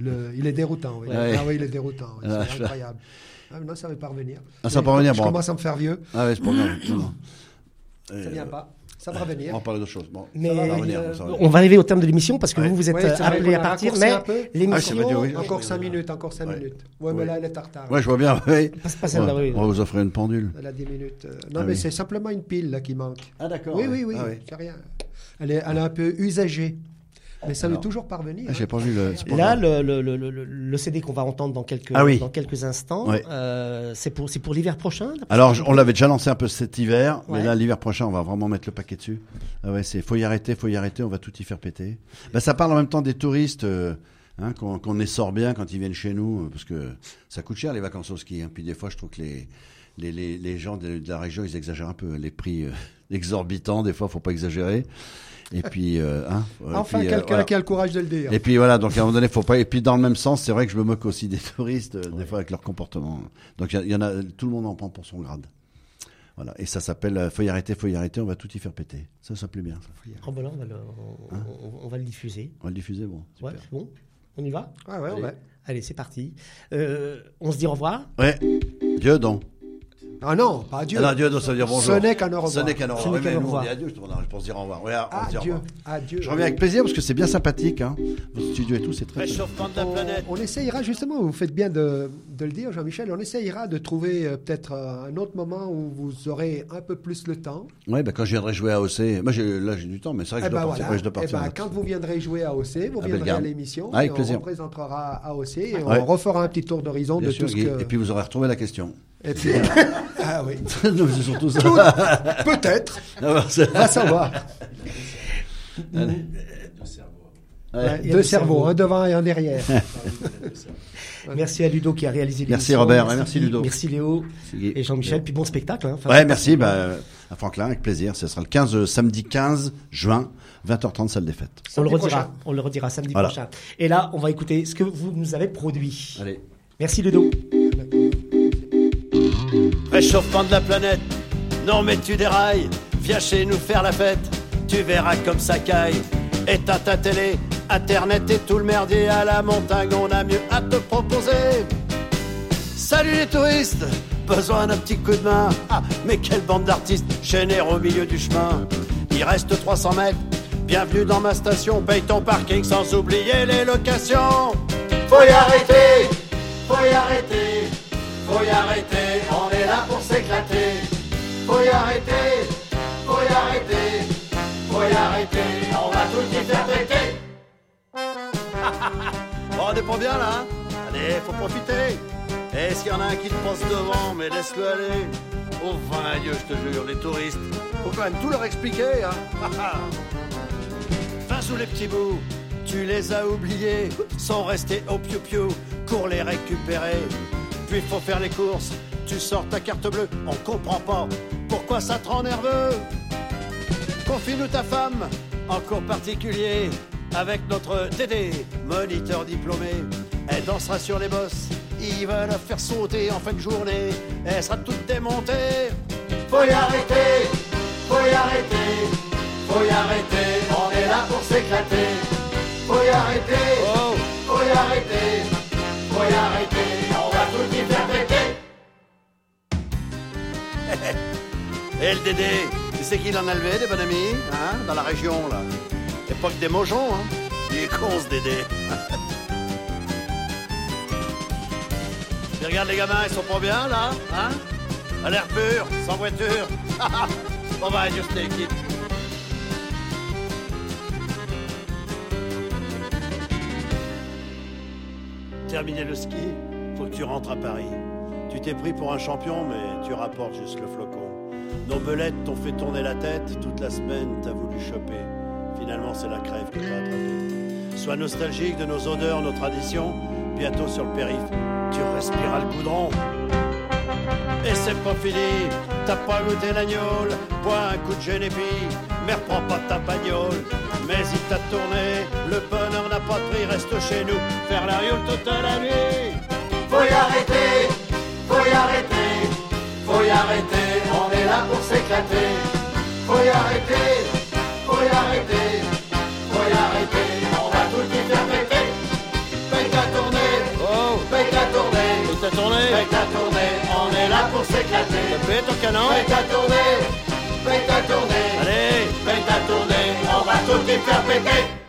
Le- il est déroutant. Oui. Ouais. Ah oui, il est déroutant. oui, Ah, c'est incroyable. Ah, non, ça va pas revenir. Ah, ça va pas revenir, Je bon. commence à me faire vieux. Ah ouais, c'est pas grave. Ça Euh, vient pas. Ça va On revenir. va parler d'autre chose. Bon, Mais ça va revenir. euh, ça va revenir. on va arriver au terme de l'émission parce que Ouais. vous vous êtes Ouais, euh, appelé à partir, mais. Ah, l'émission vrai, oui. Encore 5 minutes, encore 5 Ouais. minutes. Ouais, mais là, elle est en retard. Ouais, je vois bien. Passe. On va vous offrir une pendule. Elle a 10 minutes. euh, Non, Ah mais oui. c'est simplement une pile là, qui manque. Ah d'accord. Oui, oui, oui. Ah, oui. C'est rien. Elle est, elle est un peu usagée. Mais ça ne veut Alors. toujours pas revenir. Ah, J'ai hein. pas vu le. Là, le, le, le, le, le CD qu'on va entendre dans quelques, Ah oui. dans quelques instants, euh, c'est pour, c'est pour l'hiver prochain Alors, on l'avait déjà lancé un peu cet hiver, Ouais. mais là, l'hiver prochain, on va vraiment mettre le paquet dessus. Ah ouais, c'est faut y arrêter, faut y arrêter, on va tout y faire péter. Bah, ça parle en même temps des touristes euh, hein, qu'on qu'on essore bien quand ils viennent chez nous, euh, parce que ça coûte cher les vacances au ski. Hein. Puis des fois, je trouve que les les, les, les gens de, de la région, ils exagèrent un peu les prix euh, exorbitants. Des fois, faut pas exagérer. Et puis, euh, hein, Enfin, puis, euh, quelqu'un voilà. qui a le courage de le dire. Et puis voilà, donc à un moment donné, faut pas. Et puis dans le même sens, c'est vrai que je me moque aussi des touristes, euh, des fois avec leur comportement. Donc il y, en a, tout le monde en prend pour son grade. Voilà, et ça s'appelle euh, Faut y arrêter, faut y arrêter, on va tout y faire péter. Ça, ça plaît bien. Ça. Oh, ben là, on, va le, on, on- on va le diffuser. On va le diffuser, bon. Super. c'est bon On y va? Ah ouais, ouais. Allez, c'est parti. Euh, on se dit au revoir. Ouais. Dieu donc. Ah non, pas adieu. Alors Dieu donc ça veut dire bonjour. Ce n'est qu'un au revoir. Ce n'est qu'un au Ce revoir. Oui, mais nous, on dit adieu, je te demande pour se dire au revoir. On dit au Adieu. revoir. Adieu. Je reviens avec plaisir parce que c'est bien sympathique, hein. Votre studio et tout, c'est très. Réchauffement de la On, planète. on essayera justement, vous faites bien de, de le dire, Jean-Michel, on essayera de trouver euh, peut-être euh, un autre moment où vous aurez un peu plus le temps. Ouais, bah, quand je viendrai jouer à OC, moi j'ai, là j'ai du temps, mais c'est vrai que Eh je dois ben partir. voilà. ouais, je dois Eh ben, quand vous viendrez jouer à OC, vous À viendrez à l'émission, Avec et plaisir. on présentera à OC et Ouais. on refera un petit tour d'horizon Bien de sûr, tout ce Guy. que. Et puis vous aurez retrouvé la question. Et puis- ah oui, Non, c'est surtout ça. peut-être, Ah, va savoir. Ouais. Ouais, deux deux cerveaux, un devant et un derrière. Merci à Ludo qui a réalisé. Merci Robert, merci Guy, Ludo. Merci Léo et Jean-Michel. Puis bon spectacle. Hein, Ouais, merci bah, à Franklin, avec plaisir. Ce sera le 15, euh, samedi 15 juin, 20h30, salle des fêtes. On le redira. prochain. On le redira samedi Voilà. prochain. Et là, on va écouter ce que vous nous avez produit. Allez. Merci Ludo. Réchauffement de la planète. Non mais tu dérailles. Viens chez nous faire la fête. Tu verras comme ça caille. Éteins ta télé, internet et tout le merdier à la montagne. On a mieux à te proposer. Salut les touristes. Besoin d'un petit coup de main. Ah, mais quelle bande d'artistes généreux au milieu du chemin. Il reste 300 mètres. Bienvenue dans ma station. Paye ton parking sans oublier les locations. Faut y arrêter. Faut y arrêter. Faut y arrêter, on est là pour s'éclater. Faut y arrêter, faut y arrêter, faut y arrêter, on va tout y faire péter. bon, on pas bien là, hein Allez, faut profiter. Est-ce qu'il y en a un qui te passe devant, mais laisse-le aller. Oh, vain Dieu, je te jure, les touristes, faut quand même tout leur expliquer, hein Fin sous les petits bouts, tu les as oubliés, sont restés au piou-piou, cours les récupérer. Puis faut faire les courses, tu sors ta carte bleue, on comprend pas pourquoi ça te rend nerveux. Confie-nous ta femme, en cours particulier, avec notre Dédé, moniteur diplômé. Elle dansera sur les bosses, il va la faire sauter en fin de journée, elle sera toute démontée. Faut y arrêter, faut y arrêter, faut y arrêter, on est là pour s'éclater. Faut y arrêter, faut y arrêter, faut y arrêter, tout. Et le Dédé, tu sais qu'il en a levé des bon amis, hein, dans la région, là? Époque des mojons, hein? Il est con, ce Dédé. Regarde les gamins, ils sont pas bien, là, hein? À l'air pur, sans voiture. On va ajuster l'équipe. Terminé le ski, tu rentres à Paris. Tu t'es pris pour un champion, mais tu rapportes juste le flocon. Nos belettes t'ont fait tourner la tête, toute la semaine t'as voulu choper. Finalement, c'est la crève que t'as attrapé. Sois nostalgique de nos odeurs, nos traditions. Bientôt sur le périph', tu respireras le goudron. Et c'est pas fini, t'as pas goûté l'agnole, bois un coup de génépi, mais reprends pas ta bagnole. Mais il t'a tourné, le bonheur n'a pas de prix, reste chez nous, faire la riole toute la nuit. Faut y arrêter, faut y arrêter, faut y arrêter, on est là pour s'éclater. Faut y arrêter, faut y arrêter, faut y arrêter, on va tout y faire péter. Paye ta tournée, oh, paye ta tournée, paye ta tournée, paye ta tournée. là pour s'éclater. Ça fait ton canon Fais ta tournée, fais ta tournée, Allez fais ta tournée, on va tout y faire péter.